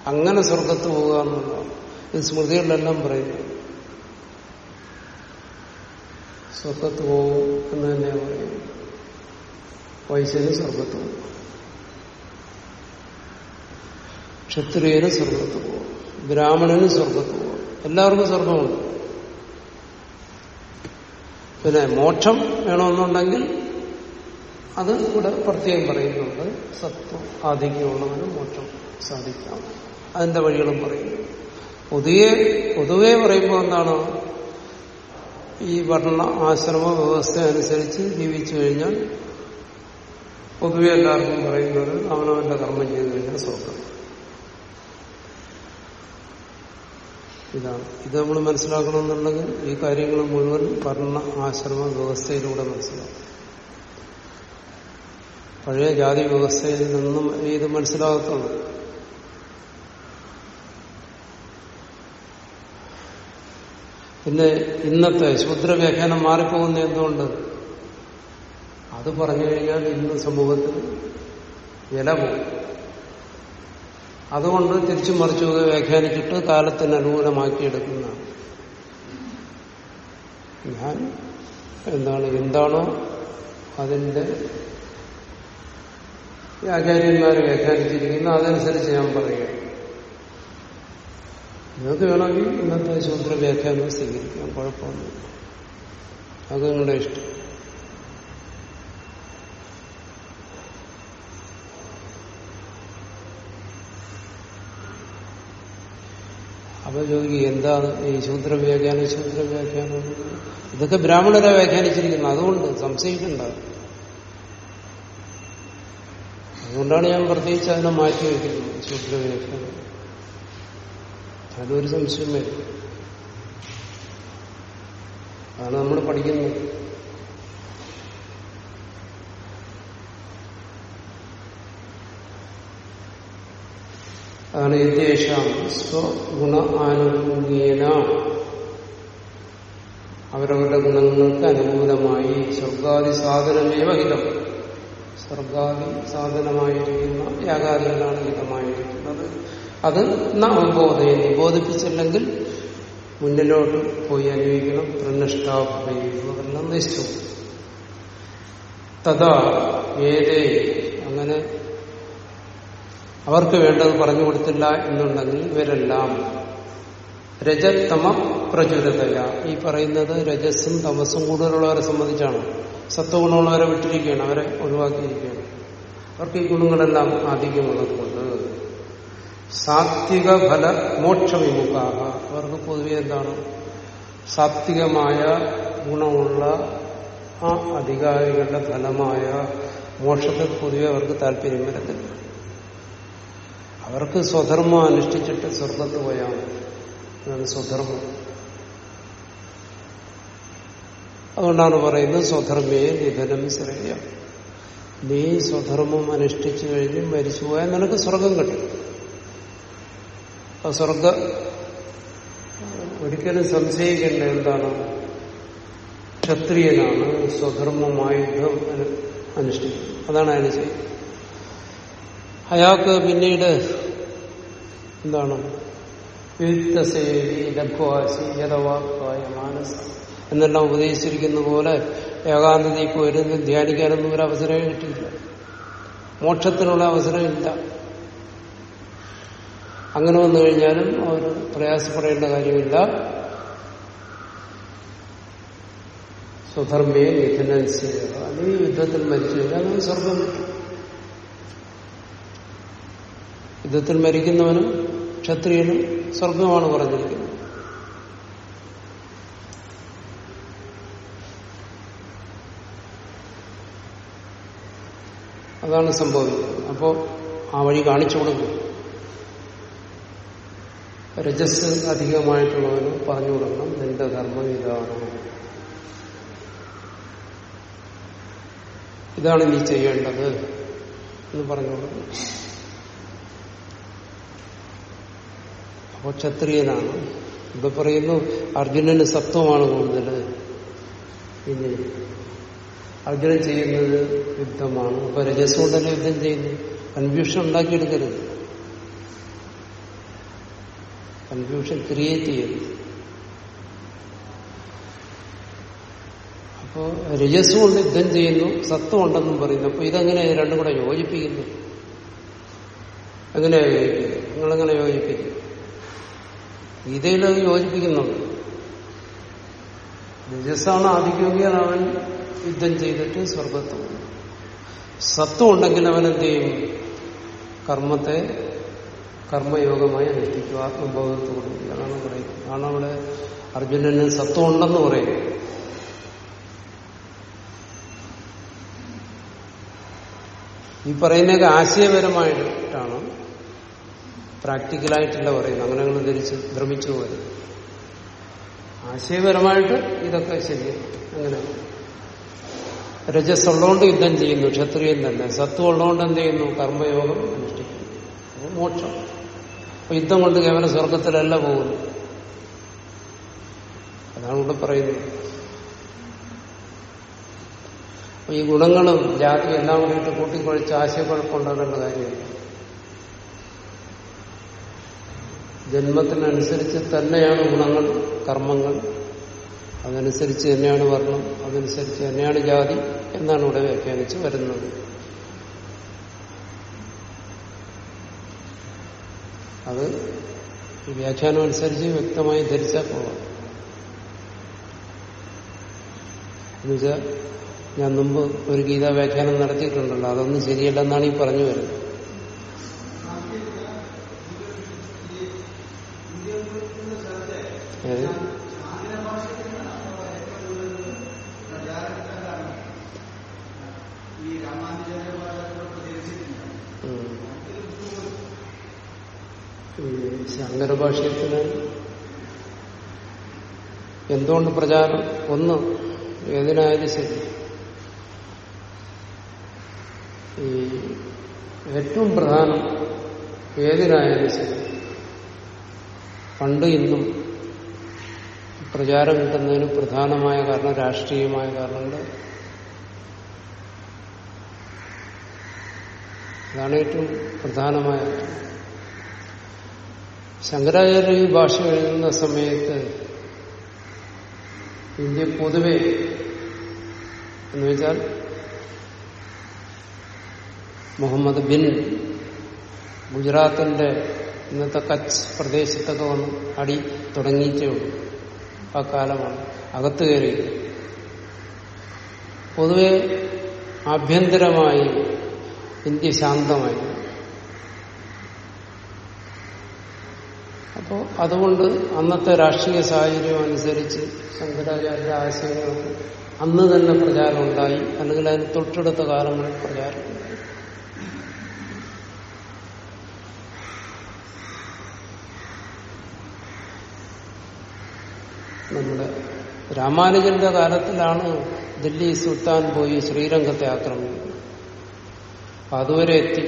അങ്ങനെ സ്വർഗത്ത് പോകുക എന്നുള്ളതാണ് ഇത് സ്മൃതികളിലെല്ലാം പറയുന്നു. സ്വർഗത്ത് പോകും എന്ന് തന്നെയാണ് പറയുന്നത് വൈശ്യന് സ്വർഗത്ത് പോകും. ക്ഷത്രിയന് സ്വർഗത്ത് പോകും. ബ്രാഹ്മണന് സ്വർഗത്ത് പോകും. എല്ലാവർക്കും സ്വർഗമുണ്ട്. പിന്നെ മോക്ഷം വേണമെന്നുണ്ടെങ്കിൽ അത് ഇവിടെ പ്രത്യേകം പറയുന്നുണ്ട്. സത്വം ആധിക്യമുള്ളവന് മോക്ഷം സാധിക്കാം. അതിന്റെ വഴികളും പറയുന്നു. പൊതുവെ പൊതുവെ പറയുമ്പോൾ എന്താണ്? ഈ വർണ ആശ്രമ വ്യവസ്ഥ അനുസരിച്ച് ജീവിച്ചു കഴിഞ്ഞാൽ പൊതുവെ എല്ലാവർക്കും പറയുന്നത് അവനവന്റെ കർമ്മം ചെയ്തു കഴിഞ്ഞാൽ സ്വർഗം. ഇതാണ്. ഇത് നമ്മൾ മനസ്സിലാക്കണമെന്നുണ്ടെങ്കിൽ ഈ കാര്യങ്ങൾ മുഴുവൻ വർണ ആശ്രമ വ്യവസ്ഥയിലൂടെ മനസ്സിലാക്കും. പഴയ ജാതി വ്യവസ്ഥയിൽ നിന്നും ഇത് മനസ്സിലാകത്തുള്ളൂ. പിന്നെ ഇന്നത്തെ ശൂദ്ര വ്യാഖ്യാനം മാറിപ്പോകുന്ന എന്തുകൊണ്ട്? അത് പറഞ്ഞു കഴിഞ്ഞാൽ ഇന്ന് സമൂഹത്തിൽ വില പോകും. അതുകൊണ്ട് തിരിച്ചു മറിച്ചു വ്യാഖ്യാനിച്ചിട്ട് കാലത്തിന് അനുകൂലമാക്കിയെടുക്കുന്ന ഞാൻ എന്താണ് എന്താണോ അതിന്റെ ആചാര്യന്മാർ വ്യാഖ്യാനിച്ചിരിക്കുന്നത് അതനുസരിച്ച് ഞാൻ പറയുക നിങ്ങൾക്ക് വേണമെങ്കിൽ ഇന്നത്തെ ശൂദ്ര വ്യാഖ്യാനം സ്വീകരിക്കാം. കുഴപ്പമൊന്നുമില്ല. അത് നിങ്ങളുടെ ഇഷ്ടം. അപ്പൊ ചോദിക്കുക എന്താണ് ഈ ശൂദ്ര വ്യാഖ്യാനം ശൂദ്ര വ്യാഖ്യാനം ഇതൊക്കെ ബ്രാഹ്മണരെ വ്യാഖ്യാനിച്ചിരിക്കുന്നത്. അതുകൊണ്ട് സംശയിക്കണ്ട. അതുകൊണ്ടാണ് ഞാൻ പ്രത്യേകിച്ച് അതിനെ മാറ്റി വയ്ക്കുന്നത് ശൂദ്ര വ്യാഖ്യാനം അതൊരു സംശയമേ. അതാണ് നമ്മൾ പഠിക്കുന്നത്. അതാണ് യഥേഷാം സ്വഗുണ ആനുകൂല്യേന. അവരവരുടെ ഗുണങ്ങൾക്ക് അനുകൂലമായി സ്വർഗാദി സാധനമേവ ഹിതം. സ്വർഗാദി സാധനമായിരിക്കുന്ന യാഗാദികളാണ് ഹിതമായിരിക്കുന്നത്. അത് അവബോധയെ ബോധിപ്പിച്ചില്ലെങ്കിൽ മുന്നിലോട്ട് പോയി അനുഭവിക്കണം. പ്രനിഷ്ഠാഭയും അതെല്ലാം നശിച്ചു തഥാ ഏതേ അങ്ങനെ അവർക്ക് വേണ്ടത് പറഞ്ഞു കൊടുത്തില്ല എന്നുണ്ടെങ്കിൽ ഇവരെല്ലാം രജതമ പ്രചുരതയ ഈ പറയുന്നത് രജസ്സും തമസും കൂടുതലുള്ളവരെ സംബന്ധിച്ചാണ്. സത്വഗുണമുള്ളവരെ വിട്ടിരിക്കുകയാണ് അവരെ ഒഴിവാക്കിയിരിക്കുകയാണ്. അവർക്ക് ഈ ഗുണങ്ങളെല്ലാം ആധിക്യമുള്ളതുകൊണ്ട് സാത്വിക ഫല മോക്ഷവിമുഖാഹ. അവർക്ക് പൊതുവെ എന്താണ്? സാത്വികമായ ഗുണമുള്ള ആ അധികാരികളുടെ ഫലമായ മോക്ഷത്തിൽ പൊതുവെ അവർക്ക് താല്പര്യം വരത്തില്ല അവർക്ക് സ്വധർമ്മം അനുഷ്ഠിച്ചിട്ട് സ്വർഗത്ത് പോയാൽ അതാണ് സ്വധർമ്മം. അതുകൊണ്ടാണ് പറയുന്നത് സ്വധർമ്മയെ നിധനം ശ്രേയ. നീ സ്വധർമ്മം അനുഷ്ഠിച്ചു കഴിഞ്ഞ് മരിച്ചു പോയാൽ നിനക്ക് സ്വർഗം കിട്ടും. ആ സ്വർഗ. ഒരിക്കലും സംശയിക്കേണ്ട എന്താണ്? ക്ഷത്രിയനാണ് സ്വധർമ്മമായി യുദ്ധം അനുഷ്ഠിക്കുന്നത്. അതാണ് അതിന് ചെയ്യുന്നത്. അയാൾക്ക് പിന്നീട് എന്താണ്? വിയുക്തസേവി ലഭ്വാസി യഥവാക്കായ മാനസ എന്നെല്ലാം ഉപദേശിച്ചിരിക്കുന്ന പോലെ ഏകാന്തതയ്ക്ക് വരുന്ന ധ്യാനിക്കാനൊന്നും ഒരു അവസരമേ കിട്ടിയില്ല. മോക്ഷത്തിനുള്ള അവസരമില്ല അങ്ങനെ വന്നു കഴിഞ്ഞാലും അവർ പ്രയാസപ്പെടേണ്ട കാര്യമില്ല. സ്വധർമ്മയെ നിധനം ചെയ്യുക അല്ലെങ്കിൽ യുദ്ധത്തിൽ മരിച്ചു. കഴിഞ്ഞാൽ സ്വർഗം യുദ്ധത്തിൽ മരിക്കുന്നവനും ക്ഷത്രിയനും സ്വർഗമാണ് പറഞ്ഞിരിക്കുന്നത്. അതാണ് സംഭവിക്കുന്നത്. അപ്പോ ആ വഴി കാണിച്ചു കൊടുക്കും. രജസ് അധികമായിട്ടുള്ളവന് പറഞ്ഞു കൊടുക്കണം. നിന്റെ ധർമ്മം ഇതാണ്. ഇതാണ് നീ ചെയ്യേണ്ടത് എന്ന് പറഞ്ഞു കൊടുക്കും അപ്പോൾ ക്ഷത്രിയനാണ്. ഇവിടെ പറയുന്നു അർജുനന് സത്വമാണ് കൂടുതൽ ഇനി അർജുനൻ ചെയ്യുന്നത് യുദ്ധമാണ്. അപ്പൊ രജസ് കൊണ്ടല്ലേ യുദ്ധം ചെയ്യുന്നു കൺഫ്യൂഷൻ ഉണ്ടാക്കിയെടുക്കരുത്. കൺഫ്യൂഷൻ ക്രിയേറ്റ് ചെയ്യരുത്. അപ്പോ രജസ് കൊണ്ട് യുദ്ധം ചെയ്യുന്നു സത്വം ഉണ്ടെന്നും പറയുന്നു. അപ്പൊ ഇതെങ്ങനെ രണ്ടും കൂടെ യോജിപ്പിക്കുന്നു? എങ്ങനെ യോജിപ്പിക്കുന്നു? നിങ്ങളെങ്ങനെ യോജിപ്പിക്കും ഗീതയിൽ അത് യോജിപ്പിക്കുന്നുണ്ട്. രജസാണ് ആധിക്യോഗിയാൽ അവൻ യുദ്ധം ചെയ്തിട്ട് സ്വർഗത്വം സത്വം ഉണ്ടെങ്കിൽ അവൻ എന്ത് ചെയ്യും? കർമ്മത്തെ കർമ്മയോഗമായി അനുഷ്ഠിക്കും ആത്മബോധത്തോട് അതാണ് പറയുന്നത് ആണ് അവിടെ അർജുനന് സത്വം ഉണ്ടെന്ന് പറയും. ഈ പറയുന്നതൊക്കെ ആശയപരമായിട്ടാണ് പ്രാക്ടിക്കലായിട്ടല്ല പറയുന്നത്. അങ്ങനെ നിങ്ങൾ ധരിച്ച് ഭ്രമിച്ചു പോയത്. ആശയപരമായിട്ട് ഇതൊക്കെ ശരിയാണ് അങ്ങനെ. രജസ് ഉള്ളതുകൊണ്ട് യുദ്ധം ചെയ്യുന്നു ക്ഷത്രിയൻ തന്നെ. സത്വം ഉള്ളതുകൊണ്ട് എന്ത് ചെയ്യുന്നു? കർമ്മയോഗം അനുഷ്ഠിക്കുന്നു. മോക്ഷം. അപ്പൊ യുദ്ധം കൊണ്ട് കേവലം സ്വർഗത്തിലല്ല പോകുന്നു. അതാണ് ഇവിടെ പറയുന്നത്. ഈ ഗുണങ്ങളും ജാതി എല്ലാം കൂടിയിട്ട് കൂട്ടിക്കൊഴിച്ച് ആശയക്കുഴപ്പമുണ്ടാകേണ്ട കാര്യമില്ല ജന്മത്തിനനുസരിച്ച് തന്നെയാണ് ഗുണങ്ങൾ കർമ്മങ്ങൾ. അതനുസരിച്ച് തന്നെയാണ് വർണം അതനുസരിച്ച് തന്നെയാണ് ജാതി എന്നാണ് ഇവിടെ വ്യാഖ്യാനിച്ച് വരുന്നത്. അത് വ്യാഖ്യാനം അനുസരിച്ച് വ്യക്തമായി ധരിച്ചാൽ പോകാം എന്നുവെച്ചാൽ ഞാൻ മുമ്പ് ഒരു ഗീതാ വ്യാഖ്യാനം നടത്തിയിട്ടുണ്ടല്ലോ അതൊന്നും ശരിയല്ലെന്നാണ് ഈ പറഞ്ഞു വരുന്നത്. ഏത്? എന്തുകൊണ്ട് പ്രചാരം? ഒന്ന് ഏതിനായാലും ശരി. ഈ ഏറ്റവും പ്രധാനം ഏതിനായാലും ശരി. പണ്ട് ഇന്നും പ്രചാരം കിട്ടുന്നതിന് പ്രധാനമായ കാരണം രാഷ്ട്രീയമായ കാരണങ്ങൾ. അതാണ് ഏറ്റവും പ്രധാനമായ ശങ്കരാചാര്യ ഭാഷ എഴുതുന്ന സമയത്ത് ഇന്ത്യ പൊതുവെ എന്ന് വെച്ചാൽ മുഹമ്മദ് ബിൻ ഗുജറാത്തിന്റെ ഇന്നത്തെ കച്ച് പ്രദേശത്തൊക്കെ വന്ന് അടി തുടങ്ങിയിട്ടേ ഉള്ളൂ. ആ കാലമാണ്. അകത്ത് കയറി. പൊതുവെ ആഭ്യന്തരമായി ഇന്ത്യ ശാന്തമായി. അപ്പോൾ അതുകൊണ്ട് അന്നത്തെ രാഷ്ട്രീയ സാഹചര്യം അനുസരിച്ച് ശങ്കരാചാര്യ ആശയങ്ങൾക്ക് അന്ന് തന്നെ പ്രചാരം ഉണ്ടായി. അല്ലെങ്കിൽ അതിന് തൊട്ടടുത്ത കാലങ്ങളിൽ പ്രചാരം നമ്മുടെ രാമാനുജന്റെ കാലത്തിലാണ് ദില്ലി സുൽത്താൻ പോയി ശ്രീരംഗത്തെ ആക്രമിക്കുന്നത് അതുവരെ എത്തി.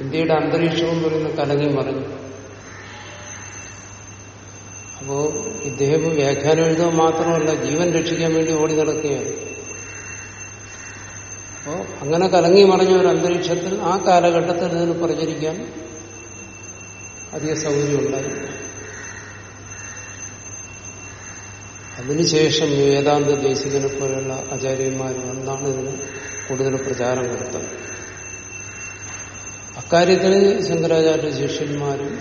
ഇന്ത്യയുടെ അന്തരീക്ഷം എന്ന് പറയുന്ന കലങ്ങി മറിഞ്ഞു. അപ്പോ ഇദ്ദേഹം വ്യാഖ്യാനം എഴുതുക മാത്രമല്ല ജീവൻ രക്ഷിക്കാൻ വേണ്ടി ഓടി നടക്കുകയാണ്. അപ്പോ അങ്ങനെ കലങ്ങി മറിഞ്ഞ ഒരു അന്തരീക്ഷത്തിൽ ആ കാലഘട്ടത്തിൽ ഇതിന് പ്രചരിക്കാൻ അധിക സൗകര്യമുണ്ടായി അതിനുശേഷം വേദാന്ത ദേശികനെ പോലെയുള്ള ആചാര്യന്മാർ വന്നാണ് ഇതിന് കൂടുതൽ പ്രചാരം കൊടുത്തത് അക്കാര്യത്തിൽ ശങ്കരാചാര്യ ശിഷ്യന്മാരും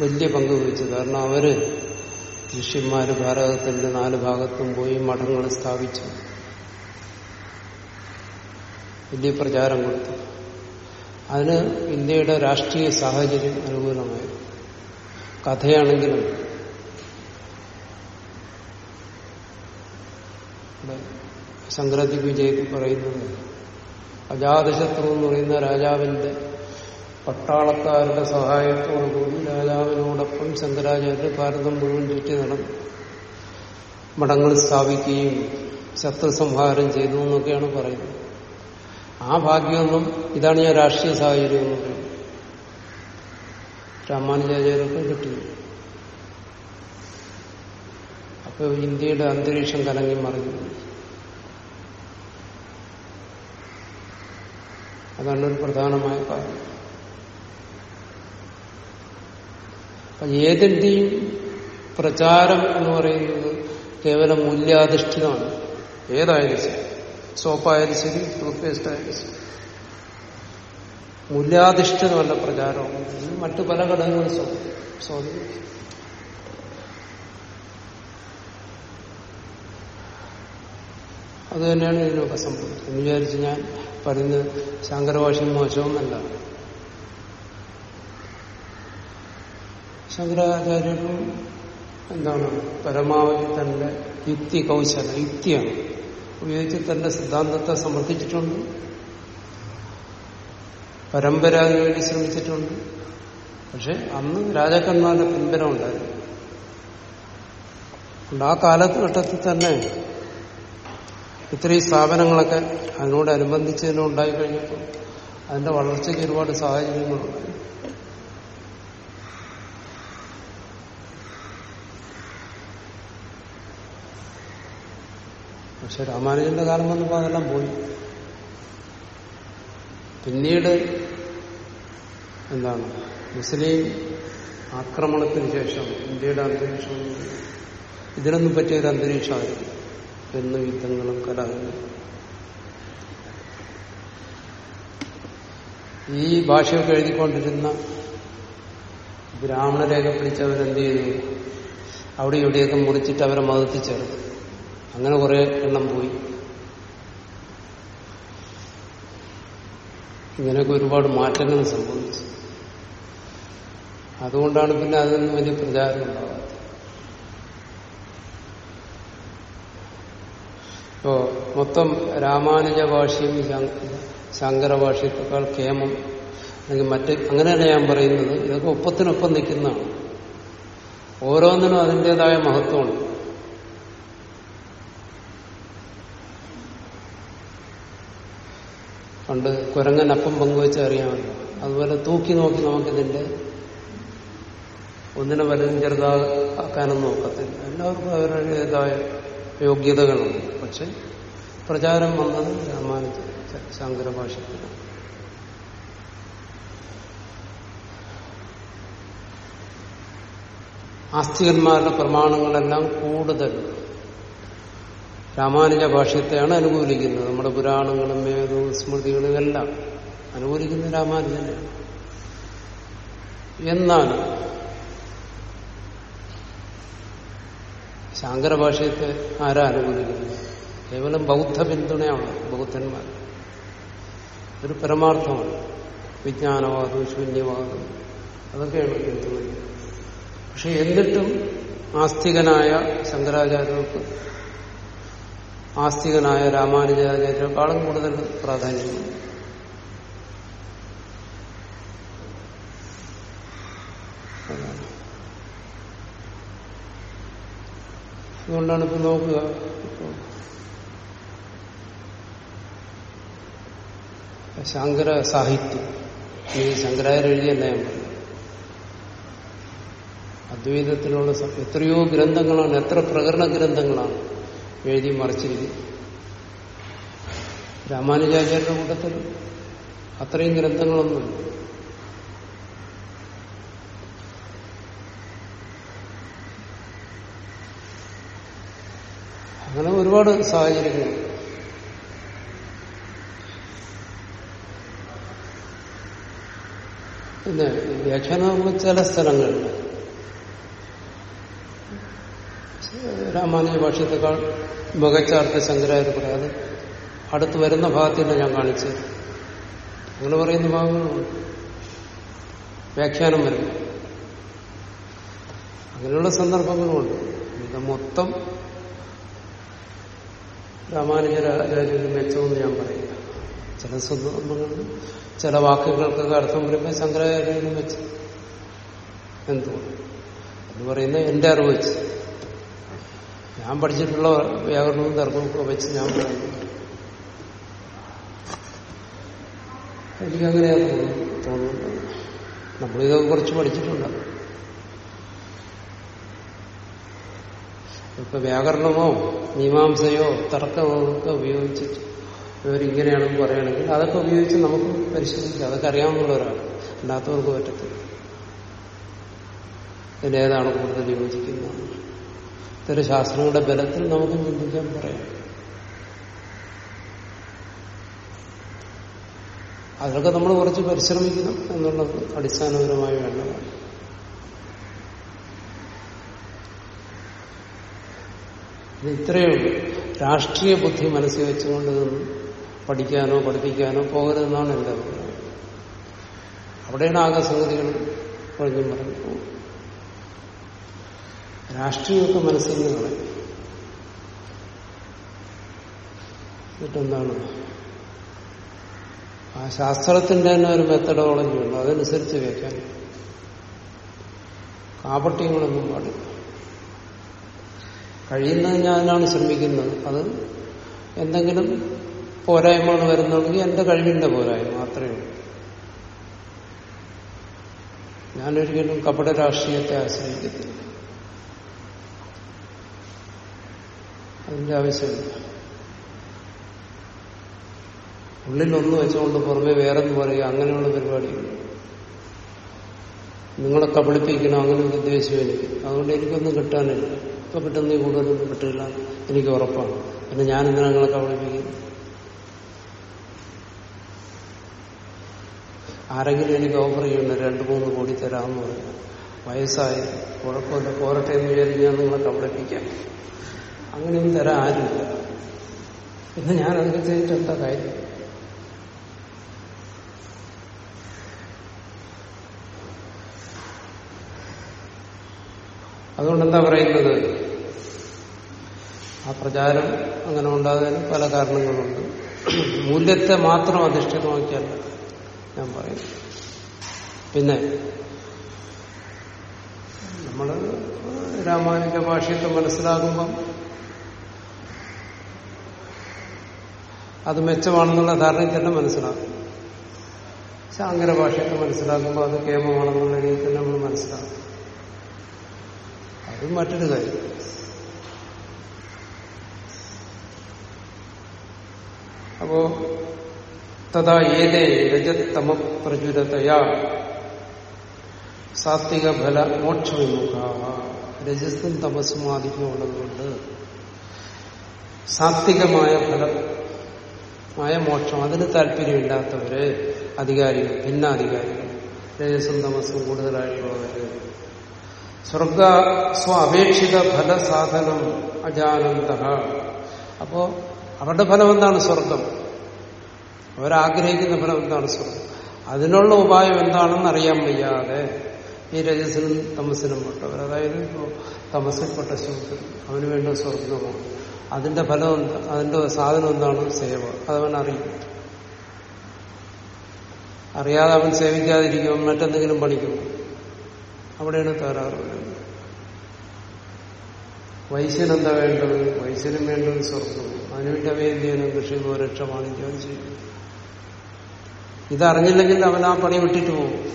വലിയ പങ്ക് വഹിച്ചു. കാരണം അവർ ശിഷ്യന്മാര് ഭാരതത്തിന്റെ നാല് ഭാഗത്തും പോയി മഠങ്ങൾ സ്ഥാപിച്ചു. വലിയ പ്രചാരം കൊടുത്തു. അതിന് ഇന്ത്യയുടെ രാഷ്ട്രീയ സാഹചര്യം അനുകൂലമായി. കഥയാണെങ്കിലും സംക്രാന്തി വിജയത്തിൽ പറയുന്നത് അജാതശത്രു എന്ന് പറയുന്ന രാജാവിന്റെ പട്ടാളക്കാരുടെ സഹായത്തോടുകൂടി രാജാവിനോടൊപ്പം ശങ്കരാചാര്യ ഭാരതം മുഴുവൻ ചുറ്റി നടന്നു മഠങ്ങൾ സ്ഥാപിക്കുകയും ശത്രുസംഹാരം ചെയ്തു എന്നൊക്കെയാണ് പറയുന്നത്. ആ ഭാഗ്യമൊന്നും ഇതാണ് ഞാൻ രാഷ്ട്രീയ സാഹചര്യം എന്ന് പറയുന്നത്. രാമാനുജാചാര്യർക്കും കിട്ടി അപ്പൊ ഇന്ത്യയുടെ അന്തരീക്ഷം കലങ്ങി മറിഞ്ഞു. അതാണ് ഒരു പ്രധാനമായ കാര്യം. ഏതിന്റെയും പ്രചാരം എന്ന് പറയുന്നത് കേവലം മൂല്യാധിഷ്ഠിതമാണ്. ഏതായാലും ശരി. സോപ്പായാലും ശരി ടൂത്ത് പേസ്റ്റ് ആയാലും ശരി. മൂല്യാധിഷ്ഠിതമല്ല പ്രചാരം മറ്റു പല ഘടകങ്ങളും സ്വാധീനിക്കും അത് തന്നെയാണ് ഇതിനൊക്കെ എന്ന് വിചാരിച്ച് ഞാൻ പറയുന്നത് ശങ്കരഭാഷ്യം മോശമെന്നല്ല ശങ്കരാചാര്യനും എന്താണ് പരമാവധി തന്റെ യുക്തി കൗശല യുക്തിയാണ്. ഉപയോഗിച്ച് തന്റെ സിദ്ധാന്തത്തെ സമർത്ഥിച്ചിട്ടുണ്ട്. പരമ്പര വേണ്ടി ശ്രമിച്ചിട്ടുണ്ട്. പക്ഷെ അന്ന് രാജാക്കന്മാരുടെ പിൻബലം ഉണ്ടായിരുന്നു. ആ കാലഘട്ടത്തിൽ തന്നെ ഇത്രയും സ്ഥാപനങ്ങളൊക്കെ അതിനോടനുബന്ധിച്ച് തന്നെ ഉണ്ടായിക്കഴിഞ്ഞപ്പോൾ അതിന്റെ വളർച്ചയ്ക്ക് ഒരുപാട് സാഹചര്യങ്ങളുണ്ടായി. പക്ഷെ രാമാനുജന്റെ കാലം വന്നപ്പോൾ അതെല്ലാം പോയി. പിന്നീട് എന്താണ്? മുസ്ലിം ആക്രമണത്തിന് ശേഷം ഇന്ത്യയുടെ അന്തരീക്ഷം ഇതിനൊന്നും പറ്റിയ ഒരു അന്തരീക്ഷമായിരുന്നു. എന്ന് യുദ്ധങ്ങളും കലഹങ്ങളും ഈ ഭാഷയൊക്കെ എഴുതിക്കൊണ്ടിരുന്ന ബ്രാഹ്മണരേഖ പിടിച്ചവരെന്ത് ചെയ്തു? അവിടെ ഇവിടെയൊക്കെ മുറിച്ചിട്ട് അവരെ മതത്തിൽ ചേർത്തു. അങ്ങനെ കുറെ എണ്ണം പോയി. ഇങ്ങനെയൊക്കെ ഒരുപാട് മാറ്റങ്ങൾ സംഭവിച്ചു. അതുകൊണ്ടാണ് പിന്നെ അതിനൊന്നും വലിയ പ്രചാരം ഉണ്ടാകാത്തത് ഇപ്പോ മൊത്തം രാമാനുജ ഭാഷയും ശങ്കര ഭാഷയത്തെക്കാൾ കേമം അല്ലെങ്കിൽ മറ്റ് അങ്ങനെയല്ല ഞാൻ പറയുന്നത്. ഇതൊക്കെ ഒപ്പത്തിനൊപ്പം നിൽക്കുന്നതാണ്. ഓരോന്നിനും അതിന്റെതായ മഹത്വമുണ്ട്. പണ്ട് കുരങ്ങൻ അപ്പം പങ്കുവെച്ച് അറിയാമല്ലോ. അതുപോലെ തൂക്കി നോക്കി നമുക്കിതിന്റെ ഒന്നിനെ വലുതും ചെറുതാക്കാനൊന്നും നോക്കത്തില്ല. എല്ലാവർക്കും അവരുടേതായ യോഗ്യതകളുണ്ട്. പക്ഷെ പ്രചാരം വന്നത് രാമാനുജ ശങ്കര ഭാഷത്തിലാണ് ആസ്തികന്മാരുടെ പ്രമാണങ്ങളെല്ലാം കൂടുതൽ. രാമാനുജ ഭാഷ്യത്തെയാണ് അനുകൂലിക്കുന്നത്. നമ്മുടെ പുരാണങ്ങളും വേദവും സ്മൃതികളും എല്ലാം അനുകൂലിക്കുന്ന രാമാനുജനെയാണ് എന്നാൽ ശാങ്കര ഭാഷയത്തെ ആരാ അനുകൂലിക്കുന്നത്? കേവലം ബൗദ്ധ പിന്തുണയാണ് ബൗദ്ധന്മാർ. ഒരു പരമാർത്ഥമാണ്. വിജ്ഞാനവാദം ശൂന്യവാദം അതൊക്കെയാണ് പിന്തുണയ്ക്കുന്നത് പക്ഷെ എന്നിട്ടും ആസ്തികനായ ശങ്കരാചാര്യർക്ക് ആസ്തികനായ രാമാനുജാചാര്യരെക്കാളും കൂടുതൽ പ്രാധാന്യമുണ്ട്. അതുകൊണ്ടാണ് ഇപ്പൊ നോക്കുക. ശങ്കര സാഹിത്യം. ഈ ശങ്കരാചാര്യ എഴുതിയ നയം. അദ്വൈതത്തിലുള്ള എത്രയോ ഗ്രന്ഥങ്ങളാണ് എത്ര പ്രകരണ ഗ്രന്ഥങ്ങളാണ്. എഴുതി മറിച്ചിരിക്കുന്നത് രാമാനുജാചാര്യരുടെ കൂട്ടത്തിൽ അത്രയും ഗ്രന്ഥങ്ങളൊന്നുമില്ല അങ്ങനെ ഒരുപാട് സാഹചര്യങ്ങൾ. പിന്നെ വ്യാഖ്യാനം ചില സ്ഥലങ്ങളിൽ രാമാനുജ ഭാഷത്തെക്കാൾ മികച്ച അർത്ഥ ശങ്കരാചാര്യ പറയാതെ അടുത്ത് വരുന്ന ഭാഗത്തില്ല ഞാൻ കാണിച്ചത് അങ്ങനെ പറയുന്ന ഭാഗങ്ങളുണ്ട് വ്യാഖ്യാനം വരും. അങ്ങനെയുള്ള സന്ദർഭങ്ങളുമുണ്ട് ഇത് മൊത്തം രാമാനുജരാചാര്യന് മെച്ചമെന്ന് ഞാൻ പറയില്ല ചില സന്ദർഭങ്ങളിൽ ചില വാക്കുകൾക്കൊക്കെ അർത്ഥം വരുമ്പോൾ ശങ്കരാചാര്യന് മെച്ചം. എന്തുകൊണ്ട്? എന്ന് പറയുന്നത് എന്റെ അറിവ് വെച്ച്. ഞാൻ പഠിച്ചിട്ടുള്ള വ്യാകരണവും തർക്കവും വെച്ച് ഞാൻ പറയുന്നു എനിക്കങ്ങനെയാണ് തോന്നുന്നത്. നമ്മളിതൊക്കെ കുറച്ച് പഠിച്ചിട്ടുണ്ട്. ഇപ്പൊ വ്യാകരണമോ മീമാംസയോ തർക്കമോ ഒക്കെ ഉപയോഗിച്ചിട്ട് ഇവരിങ്ങനെയാണെന്ന് പറയുകയാണെങ്കിൽ അതൊക്കെ ഉപയോഗിച്ച് നമുക്ക് പരിശോധിക്കാം. അതൊക്കെ അറിയാമെന്നുള്ളവരാണ് അല്ലാത്തവർക്ക് പറ്റത്തില്ല. ഇതിലേതാണ് കൂടുതൽ യോജിക്കുന്നത്. ഇത്തരം ശാസ്ത്രങ്ങളുടെ ബലത്തിൽ നമുക്ക് ചിന്തിക്കാൻ പറയാം. അതിലൊക്കെ നമ്മൾ കുറച്ച് പരിശ്രമിക്കണം എന്നുള്ളത് അടിസ്ഥാനപരമായി വേണ്ടതാണ്. ഇത് ഇത്രയേ ഉള്ളൂ. രാഷ്ട്രീയ ബുദ്ധി മനസ്സിൽ വെച്ചുകൊണ്ട് പഠിക്കാനോ പഠിപ്പിക്കാനോ പോകരുതെന്നാണ് എന്റെ അഭിപ്രായം. അവിടെയാണ് ആകെ സംഗതികൾ പറഞ്ഞു രാഷ്ട്രീയമൊക്കെ മനസ്സിൽ നിന്ന് കളയും എന്നിട്ടെന്താണ്? ആ ശാസ്ത്രത്തിന്റെ തന്നെ ഒരു മെത്തഡോളജി ഉണ്ട് അതനുസരിച്ച് വയ്ക്കാൻ കാപട്യങ്ങളൊന്നും പാടില്ല. കഴിയുന്നത് ഞാനാണ് ശ്രമിക്കുന്നത്. അത് എന്തെങ്കിലും പോരായ്മകൾ വരുന്നുണ്ടെങ്കിൽ എന്റെ കഴിവിന്റെ പോരായ്മ മാത്രമേ ഉള്ളൂ. ഞാനൊരിക്കലും കപട രാഷ്ട്രീയത്തെ ആശ്രയിക്കത്തില്ല. അതിന്റെ ആവശ്യമില്ല. ഉള്ളിൽ ഒന്ന് വെച്ചുകൊണ്ട് പുറമെ വേറെന്ന് പറയുക? അങ്ങനെയുള്ള പരിപാടികൾ. നിങ്ങളെ കബളിപ്പിക്കണം അങ്ങനെ ഒരു ഉദ്ദേശം എനിക്ക് അതുകൊണ്ട് എനിക്കൊന്നും കിട്ടാനില്ല. ഇപ്പൊ കിട്ടുന്ന കൂടുതലൊന്നും കിട്ടില്ല. എനിക്ക് ഉറപ്പാണ്. പിന്നെ ഞാൻ എന്തിനാ നിങ്ങളെ കബളിപ്പിക്കുന്നു ആരെങ്കിലും എനിക്ക് ഓഫർ ചെയ്യുന്ന രണ്ടു മൂന്ന് കോടി തരാമെന്ന് പറഞ്ഞു വയസ്സായി. കുഴപ്പമില്ല. പോരട്ടെ എന്ന് വിചാരിച്ച് ഞാൻ നിങ്ങളെ കബളിപ്പിക്കാം. അങ്ങനെയൊന്നും തരാൻ ആരുമില്ല. പിന്നെ ഞാൻ അതൊക്കെ ചെയ്തിട്ട് എന്താ കാര്യം? അതുകൊണ്ട് എന്താ പറയുന്നത്? ആ പ്രചാരം അങ്ങനെ ഉണ്ടാകാനും പല കാരണങ്ങളുണ്ട്. മൂല്യത്തെ മാത്രം അധിഷ്ഠിതമാക്കിയല്ല ഞാൻ പറയുന്നു പിന്നെ നമ്മൾ രാമാനുജ ഭാഷയൊക്കെ മനസ്സിലാകുമ്പം അത് മെച്ചമാണെന്നുള്ള ധാരണയിൽ തന്നെ മനസ്സിലാക്കും. ശാങ്കര ഭാഷയൊക്കെ മനസ്സിലാക്കുമ്പോൾ അത് കേമമാണെന്നുള്ള രീതിയിൽ തന്നെ നമ്മൾ മനസ്സിലാക്കും. അത് മറ്റൊരു കാര്യം. അപ്പോ തഥാ ഏതേ രജത്തമ പ്രചുരതയാ സാത്വിക ഫല മോക്ഷവിമുഖ രജസ്സും തമസ്സും ആധിക്യമുള്ളതുകൊണ്ട് സാത്വികമായ സാത്വികമായ ഫലമായ മോക്ഷം. അതിന് താല്പര്യമില്ലാത്തവര് അധികാരികൾ ഭിന്നാധികാരികൾ രജസം തമസ്സും കൂടുതലായിട്ടുള്ളവര്. സ്വർഗ സ്വ അപേക്ഷിത ഫലസാധനം അജാനന്ത അപ്പോ അവരുടെ ഫലം എന്താണ് സ്വർഗം? അവരാഗ്രഹിക്കുന്ന ഫലം എന്താണ് സ്വർഗം? അതിനുള്ള ഉപായം എന്താണെന്ന് അറിയാൻ വയ്യാതെ ഈ രജസിനും തമസിനും പെട്ടവർ അതായത് തമസിൽപ്പെട്ട ശൂദ്രൻ അവന് വേണ്ട സ്വർഗമാണ് അതിന്റെ ഫലം എന്താ അതിന്റെ സാധനം എന്താണ് സേവ. അതവൻ അറിയും. അറിയാതെ അവൻ സേവിക്കാതിരിക്കും മറ്റെന്തെങ്കിലും പണിക്കും. അവിടെയാണ് തകരാറ് വരുന്നത്. വൈശ്യനെന്താ വേണ്ടത്? വൈശ്യനും വേണ്ടത് സ്വർഗം. അതിനുവേണ്ടി അവ ചെയ്യണം? കൃഷി ഗോരക്ഷ വാണിജ്യം ചെയ്യും ഇതറിഞ്ഞില്ലെങ്കിൽ അവൻ ആ പണി വിട്ടിട്ട് പോകും.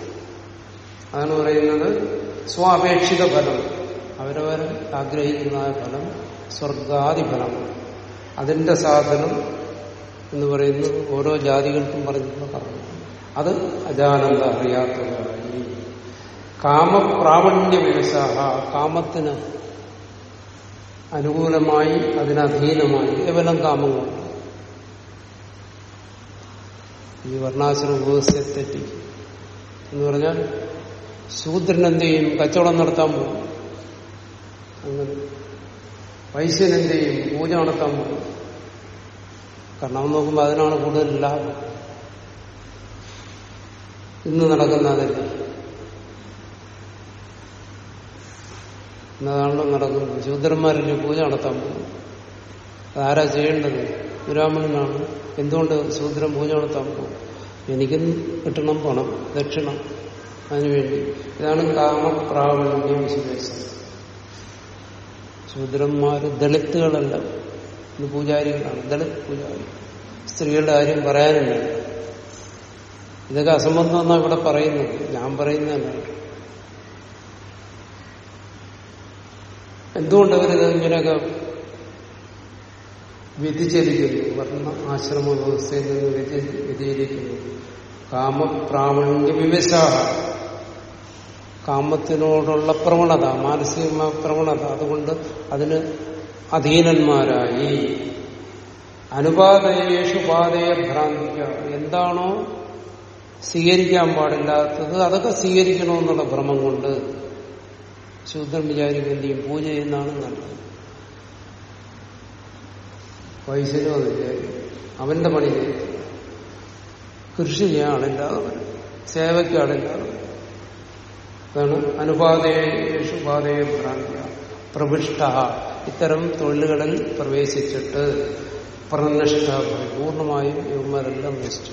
അതാണ് പറയുന്നത് സ്വാപേക്ഷിത ഫലം. അവരവർ ആഗ്രഹിക്കുന്ന ഫലം സ്വർഗാദി ഫലമാണ് അതിന്റെ സാധനം എന്ന് പറയുന്നത് ഓരോ ജാതികൾക്കും പറഞ്ഞിട്ടുള്ള കർമ്മം. അത് അജാനന്ദ അറിയാത്തതായി കാമപ്രാവണ്യ വ്യവസാഹ കാമത്തിന് അനുകൂലമായി അതിനധീനമായി കേവലം കാമങ്ങളുണ്ട് ഈ വർണാശ്രമ വ്യവസ്ഥയെ തെറ്റി. എന്ന് പറഞ്ഞാൽ ശൂദ്രൻ എന്ത് ചെയ്യും? കച്ചവടം നടത്താൻ പോകും. അങ്ങനെ. വൈശ്യൻ ചെയ്യും പൂജ നടത്താൻ പോകും കാരണം നോക്കുമ്പോൾ അതിനാണ് കൂടുതൽ ലാഭം. ഇന്ന് നടക്കുന്ന അതല്ല. എന്നതാണല്ലോ നടക്കുന്നത്. ശൂദ്രന്മാരിൽ പൂജ നടത്താൻ പോകും. അതാരാ ചെയ്യേണ്ടത്? ബ്രാഹ്മണനാണ് എന്തുകൊണ്ട് ശൂദ്രൻ പൂജ നടത്താൻ പോകും? എനിക്കും കിട്ടണം പണം ദക്ഷിണം. അതിനുവേണ്ടി. ഇതാണ് കാമപ്രാവണ്യം വിശേഷം ശൂദ്രന്മാര് ദളിത്തുകളല്ല ഇത് പൂജാരികളാണ്. ദളിത് പൂജാരി. സ്ത്രീകളുടെ കാര്യം പറയാനില്ല. ഇതൊക്കെ അസംബന്ധം എന്നാണ് ഇവിടെ പറയുന്നത്. ഞാൻ പറയുന്നതല്ല എന്തുകൊണ്ട് അവരിത് ഇങ്ങനെയൊക്കെ വ്യതിചരിക്കുന്നു വർണ ആശ്രമ വ്യവസ്ഥയിൽ നിന്ന് വ്യതി- വ്യതിചരിക്കുന്നു കാമപ്രാവണ്യ വിവശാഹ. കാമത്തിനോടുള്ള പ്രവണത മാനസിക പ്രവണത. അതുകൊണ്ട് അതിന് അധീനന്മാരായി. അനുപാതയേഷു പാതയെ ഭ്രാന്തിക്ക. എന്താണോ സ്വീകരിക്കാൻ പാടില്ലാത്തത് അതൊക്കെ സ്വീകരിക്കണമെന്നുള്ള ഭ്രമം കൊണ്ട് ശൂദ്രൻ വിചാരിക്കും എന്ത് ചെയ്യും? പൂജ ചെയ്യുന്നതാണ് നല്ലത്. വിചാരിക്കും. അവന്റെ പണി കൃഷി ചെയ്യാൻ ആളില്ലാതെ വരും സേവയ്ക്ക് ആളില്ലാതെ അതാണ് അനുപാതേഷു പാതയെ ഭ്രാന്തി പ്രവിഷ്ട ഇത്തരം തൊഴിലുകളിൽ പ്രവേശിച്ചിട്ട് പ്രനിഷ്ഠ പൂർണമായും ഇവന്മാരെല്ലാം നശിച്ചു.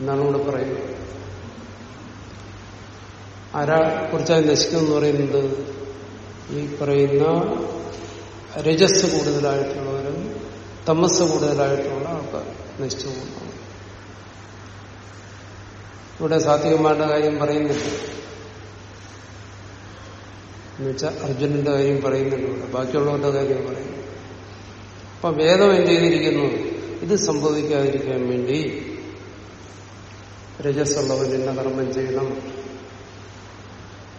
എന്നാണ് ഇവിടെ പറയുന്നത്. ആരാ കുറിച്ചായി നശിക്കുമെന്ന് പറയുന്നത്? ഈ പറയുന്ന രജസ് കൂടുതലായിട്ടുള്ളവരും തമസ് കൂടുതലായിട്ടുള്ള ആൾക്കാർ നശിച്ചു ഇവിടെ സാത്വികന്മാരുടെ കാര്യം പറയുന്നില്ല. എന്നുവെച്ചാൽ അർജുനന്റെ കാര്യം പറയുന്നുണ്ട് ഇവിടെ. ബാക്കിയുള്ളവരുടെ കാര്യം പറയുന്നു അപ്പൊ വേദം എന്ത് ചെയ്തിരിക്കുന്നു? ഇത് സംഭവിക്കാതിരിക്കാൻ വേണ്ടി രജസ്സുള്ളവൻ ഇന്ന കർമ്മം ചെയ്യണം.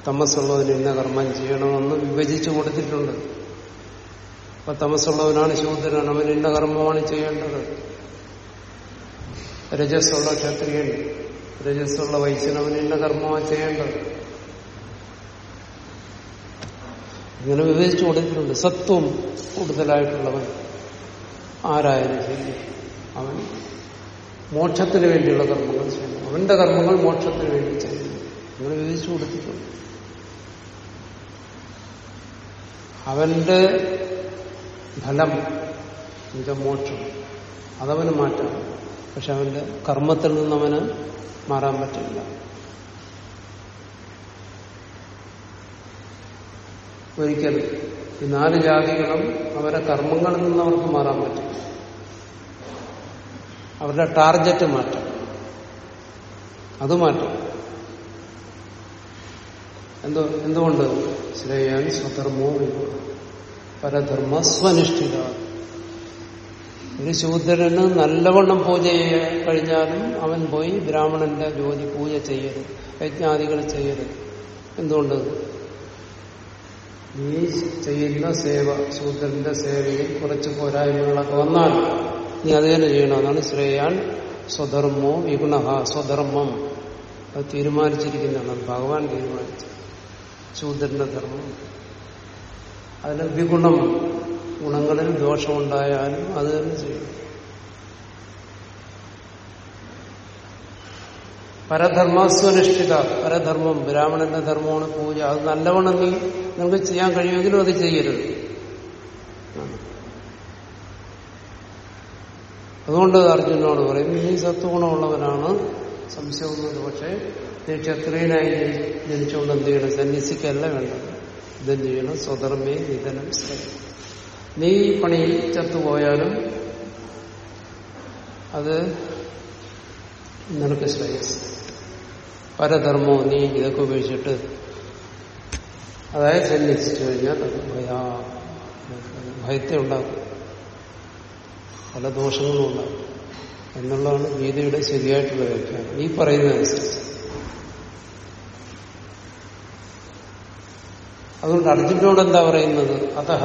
തമസ്സുള്ളവൻ ഇന്ന കർമ്മം ചെയ്യണമെന്ന് വിഭജിച്ചു കൊടുത്തിട്ടുണ്ട്. അപ്പൊ തമസ്സുള്ളവനാണ് ശൂദ്രനാണ്. അവൻ ഇന്ന കർമ്മമാണ് ചെയ്യേണ്ടത്. രജസ്സുള്ള ക്ഷത്രിയൻ രജസ്സുള്ള ഇന്ന കർമ്മമാണ് ചെയ്യേണ്ടത്. ഇങ്ങനെ വിവേചിച്ചു കൊടുത്തിട്ടുണ്ട് സത്വം കൂടുതലായിട്ടുള്ളവൻ ആരായാലും ശരി. അവൻ മോക്ഷത്തിന് വേണ്ടിയുള്ള കർമ്മങ്ങൾ ചെയ്യണം അവന്റെ കർമ്മങ്ങൾ മോക്ഷത്തിന് വേണ്ടി ചെയ്യണം അങ്ങനെ വിവേചിച്ചു കൊടുത്തിട്ടുണ്ട് അവന്റെ ഫലം എന്താ മോക്ഷം അതവന് മാറ്റാം. പക്ഷെ അവന്റെ കർമ്മത്തിൽ നിന്ന് അവന് മാറാൻ പറ്റില്ല. ഒരിക്കലും ഈ നാല് ജാതികളും അവരെ കർമ്മങ്ങളിൽ നിന്ന് അവർക്ക് മാറാൻ പറ്റും. അവരുടെ ടാർഗറ്റ് മാറ്റം. അത് മാറ്റം. എന്തോ എന്തുകൊണ്ട്? ശ്രേയാൻ സ്വധർമ്മോ പരധർമ്മ സ്വനിഷ്ഠിത ഒരു ശൂദ്രന് നല്ലവണ്ണം പൂജ ചെയ്യാൻ കഴിഞ്ഞാലും അവൻ പോയി ബ്രാഹ്മണന്റെ ജോലി പൂജ ചെയ്യരുത്. യജ്ഞാദികൾ ചെയ്യരുത്. എന്തുകൊണ്ട്? നീ ചെയ്യുന്ന സേവ ശൂദ്രന്റെ സേവയിൽ കുറച്ച് പോരായ്മകളൊക്കെ വന്നാൽ നീ അത് തന്നെ ചെയ്യണം. അതാണ് ശ്രേയാൻ സ്വധർമ്മോ വിഗുണ സ്വധർമ്മം. അത് തീരുമാനിച്ചിരിക്കുന്നതാണ് ഭഗവാൻ തീരുമാനിച്ചു. ശൂദ്രന്റെ ധർമ്മം. അതിന് വിഗുണം ഗുണങ്ങളിൽ ദോഷമുണ്ടായാലും അത് തന്നെ ചെയ്യും. പരധർമ്മസ്വനിഷ്ഠിത പരധർമ്മം ബ്രാഹ്മണന്റെ ധർമ്മമാണ് പൂജ. അത് നല്ലവണ്ണം നീ നിങ്ങൾക്ക് ചെയ്യാൻ കഴിയുമെങ്കിലും അത് ചെയ്യരുത്. അതുകൊണ്ട് അർജുനോട് പറയും നീ സത്വഗുണമുള്ളവനാണ്. സംശയമൊന്നുമില്ല. പക്ഷേ നീ ക്ഷത്രിയനായി ജനിച്ചുകൊണ്ട് എന്ത് ചെയ്യണം? സന്യസിക്കല്ല വേണ്ടത്. ഇതെന്ത് ചെയ്യണം? സ്വധർമ്മേ നിധനം ശ്രേയം നീ പണി ചത്തുപോയാലും അത് നിനക്ക് ശ്രേയസ്. പരധർമ്മോ നീ ഇതൊക്കെ ഉപയോഗിച്ചിട്ട് അതായത് സന്യസിച്ചു കഴിഞ്ഞാൽ അത് ഭയാ ഭയത്തെ ഉണ്ടാക്കും. പല ദോഷങ്ങളും ഉണ്ടാകും എന്നുള്ളതാണ് ഗീതയുടെ ശരിയായിട്ടുള്ള വ്യാഖ്യാനം. ഈ പറയുന്നതനുസരിച്ച് അതുകൊണ്ട് അർജുനോട് എന്താ പറയുന്നത്? അതഹ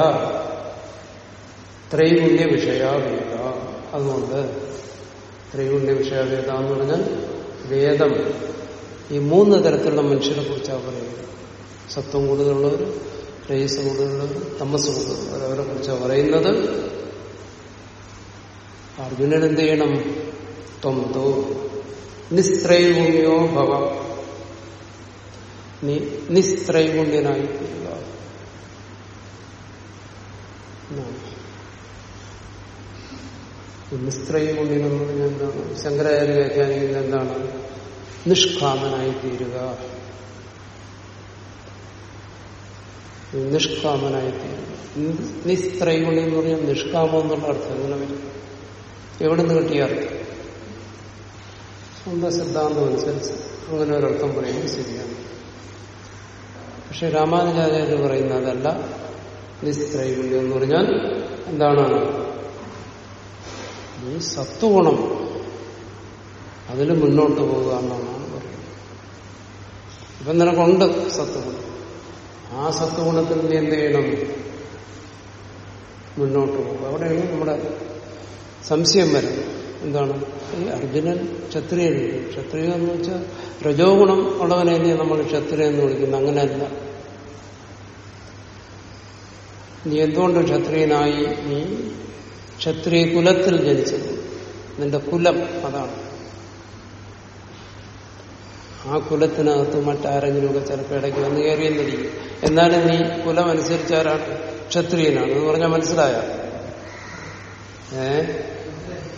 ത്രൈഗുണ്യ വിഷയാവേദ. അതുകൊണ്ട് ത്രൈഗുണ്യ വിഷയാവേദ എന്ന് പറഞ്ഞാൽ വേദം. ഈ മൂന്ന് തരത്തിലുള്ള മനുഷ്യരെ കുറിച്ചാണ് പറയുന്നത്. സത്വം കൂടുതലുള്ളവർ രേയസ് കൂടുതലുള്ളവർ തമസ് കൂടുതലുള്ളവർ. അവരെ കുറിച്ചാണ് പറയുന്നത് അർജുനൻ എന്ത് ചെയ്യണം? ത്വന്തോ നിസ്ത്രൈഗുണ്യോ ഭവ. നീ നിസ്ത്രൈഗുണ്യനായി തീരുക എന്ന് പറഞ്ഞാൽ എന്താണ്? ശങ്കരാചാര്യ വ്യാഖ്യാനിക്കുന്നത് എന്താണ് നിഷ്കാമനായി തീരുക നിഷ്കാമനായി തീരുക നിസ്ത്രൈഗുണ്യം എന്ന് പറഞ്ഞാൽ നിഷ്കാമം എന്നുള്ള അർത്ഥം എങ്ങനെ വരും. എവിടെ നിന്ന് കിട്ടിയ അർത്ഥം സ്വന്തം സിദ്ധാന്തം അനുസരിച്ച് അങ്ങനെ ഒരർത്ഥം പറയുന്നത് ശരിയാണ്. പക്ഷെ രാമാനുജാചാര്യ പറയുന്ന അതല്ല നിസ്ത്രൈകുണ്യം എന്ന് പറഞ്ഞാൽ എന്താണ്? ഈ സത്വഗുണം. അതിൽ മുന്നോട്ട് പോവുക എന്നാണ് പറയുന്നത്. ഇപ്പം നിനക്കുണ്ട് സത്വഗുണം. ആ സത്വഗുണത്തിൽ നീ എന്ത് ചെയ്യണം? മുന്നോട്ട് പോകുക. അവിടെയാണ് നമ്മുടെ സംശയം വരുന്നത്. എന്താണ്? ഈ അർജുനൻ ക്ഷത്രിയൻ ക്ഷത്രിയ എന്ന് വെച്ചാൽ രജോ ഗുണം ഉള്ളവനെ നമ്മൾ ക്ഷത്രിയ എന്ന് വിളിക്കുന്നത് അങ്ങനെയല്ല. നീ എന്തുകൊണ്ട് ക്ഷത്രിയനായി? നീ ക്ഷത്രിയ കുലത്തിൽ ജനിച്ചത്. നിന്റെ കുലം അതാണ്. ആ കുലത്തിനകത്ത് മറ്റാരെങ്കിലുമൊക്കെ ചിലപ്പോൾ ഇടയ്ക്ക് വന്ന് കയറിയെന്നിരിക്കും. എന്നാലും നീ കുലം അനുസരിച്ചാരാണ് ക്ഷത്രിയനാണ്. എന്ന് പറഞ്ഞാൽ മനസ്സിലായ?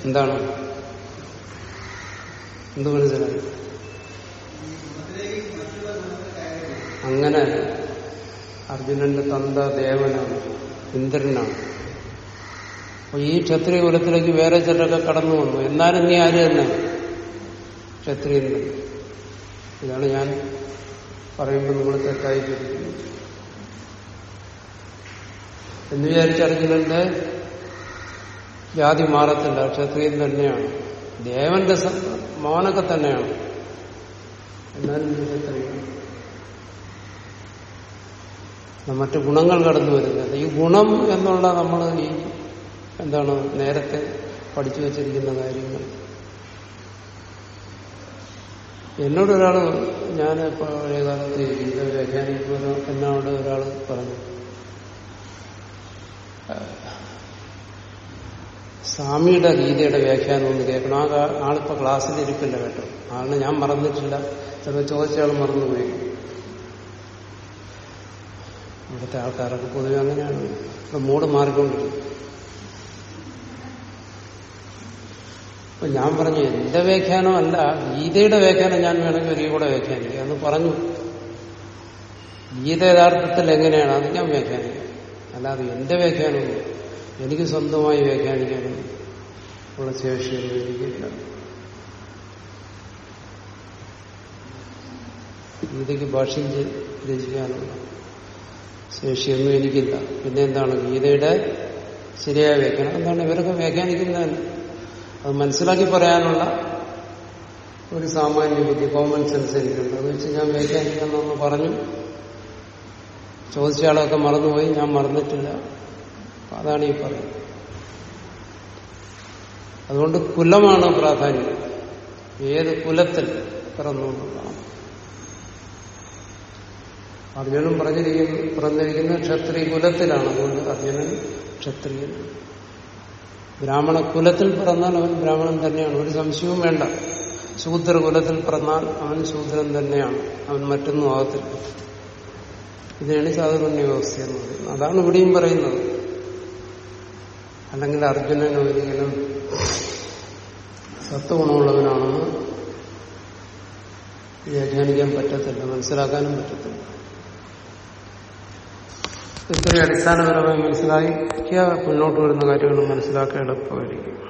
എന്താണ്? എന്ത് മനസ്സിലായി? അങ്ങനെ അർജുനന്റെ തന്ത ദേവനാണ് ഇന്ദ്രനാണ്. അപ്പൊ ഈ ക്ഷത്രിയ കുലത്തിലേക്ക് വേറെ ചിലരൊക്കെ കടന്നു വന്നു എന്നാലും നീ ആര് തന്നെ? ക്ഷത്രിയൻ തന്നെ ഇതാണ് ഞാൻ പറയുമ്പോൾ നമ്മൾ തെറ്റായി ധരിക്കുന്നു എന്ന് വിചാരിച്ച അർജുനന്റെ ജാതി മാറത്തില്ല. ക്ഷത്രിയൻ തന്നെയാണ്. ദേവന്റെ മോനൊക്കെ തന്നെയാണ്. എന്നാലും മറ്റു ഗുണങ്ങൾ കടന്നു വരുന്നത്. ഈ ഗുണം എന്നുള്ള നമ്മൾ ഈ എന്താണ് നേരത്തെ പഠിച്ചു വെച്ചിരിക്കുന്ന കാര്യങ്ങൾ? എന്നോടൊരാൾ ഞാൻ ഇപ്പോൾ പഴയകാലത്ത് ഇത് വ്യാഖ്യാനിക്കുമ്പോൾ എന്നോട് ഒരാൾ പറഞ്ഞു. സ്വാമിയുടെ ഗീതയുടെ വ്യാഖ്യാനം ഒന്ന് കേൾക്കണം. ആ ആളിപ്പോ ക്ലാസ്സിൽ ഇരിപ്പില്ല കേട്ടോ. ആളിനെ ഞാൻ മറന്നിട്ടില്ല. ചിലപ്പോൾ ചോദിച്ചയാൾ മറന്നുപോയി. ഇവിടുത്തെ ആൾക്കാരൊക്കെ പൊതുവെ അങ്ങനെയാണ്. മൂട് മാറിക്കൊണ്ടിരിക്കും അപ്പൊ ഞാൻ പറഞ്ഞു എന്റെ വ്യാഖ്യാനം അല്ല ഗീതയുടെ വ്യാഖ്യാനം ഞാൻ വേണമെങ്കിൽ ഒരു കൂടെ വ്യാഖ്യാനിക്കുക എന്ന് പറഞ്ഞു ഗീത യഥാർത്ഥത്തിൽ എങ്ങനെയാണ് അത് ഞാൻ വ്യാഖ്യാനിക്കാം. അല്ലാതെ എന്റെ വ്യാഖ്യാനവും എനിക്ക് സ്വന്തമായി വ്യാഖ്യാനിക്കാനും ഉള്ള ശേഷിയൊന്നും എനിക്കില്ല. ഗീതയ്ക്ക് ഭാഷ്യം രചിക്കാനുള്ള ശേഷിയൊന്നും എനിക്കില്ല. പിന്നെ എന്താണ്? ഗീതയുടെ ശരിയായ വ്യാഖ്യാനം. എന്താണ്? ഇവരൊക്കെ വ്യാഖ്യാനിക്കുന്നതല്ല. അത് മനസ്സിലാക്കി പറയാനുള്ള ഒരു സാമാന്യ ബുദ്ധി കോമൺ സെൻസ് എനിക്കുണ്ട്. അത് വെച്ച് ഞാൻ വ്യാഖ്യാനിക്കാമെന്ന് പറഞ്ഞു. ചോദിച്ച ആളൊക്കെ മറന്നുപോയി. ഞാൻ മറന്നിട്ടില്ല. അതാണ് ഈ പറയുന്നത്. അതുകൊണ്ട് കുലമാണ് പ്രാധാന്യം. ഏത് കുലത്തിൽ പിറന്നുകൊണ്ടുള്ള അർജുനും പറഞ്ഞിരിക്കുന്നു പിറന്നിരിക്കുന്ന ക്ഷത്രിയ കുലത്തിലാണ് അതുകൊണ്ട് അർജുനൻ ക്ഷത്രിയൻ ബ്രാഹ്മണ കുലത്തിൽ പിറന്നാൽ അവൻ ബ്രാഹ്മണൻ തന്നെയാണ്. ഒരു സംശയവും വേണ്ട. ശൂദ്ര കുലത്തിൽ പിറന്നാൽ അവൻ ശൂദ്രൻ തന്നെയാണ്. അവൻ മറ്റൊന്നും ആകത്തില്ല. ഇതാണ് ചാതുർണ്യ വ്യവസ്ഥ എന്ന് പറയുന്നത്. അതാണ് ഇവിടെയും പറയുന്നത്. അല്ലെങ്കിൽ അർജുനൻ ഒരിക്കലും സത്വഗുണമുള്ളവനാണെന്ന് വ്യാഖ്യാനിക്കാൻ പറ്റത്തില്ല. മനസ്സിലാക്കാനും പറ്റത്തില്ല. ഇത്രയും അടിസ്ഥാനപരമായി മനസ്സിലാക്കിയ മുന്നോട്ട് വരുന്ന കാര്യങ്ങൾ മനസ്സിലാക്കാൻ എളുപ്പമായിരിക്കും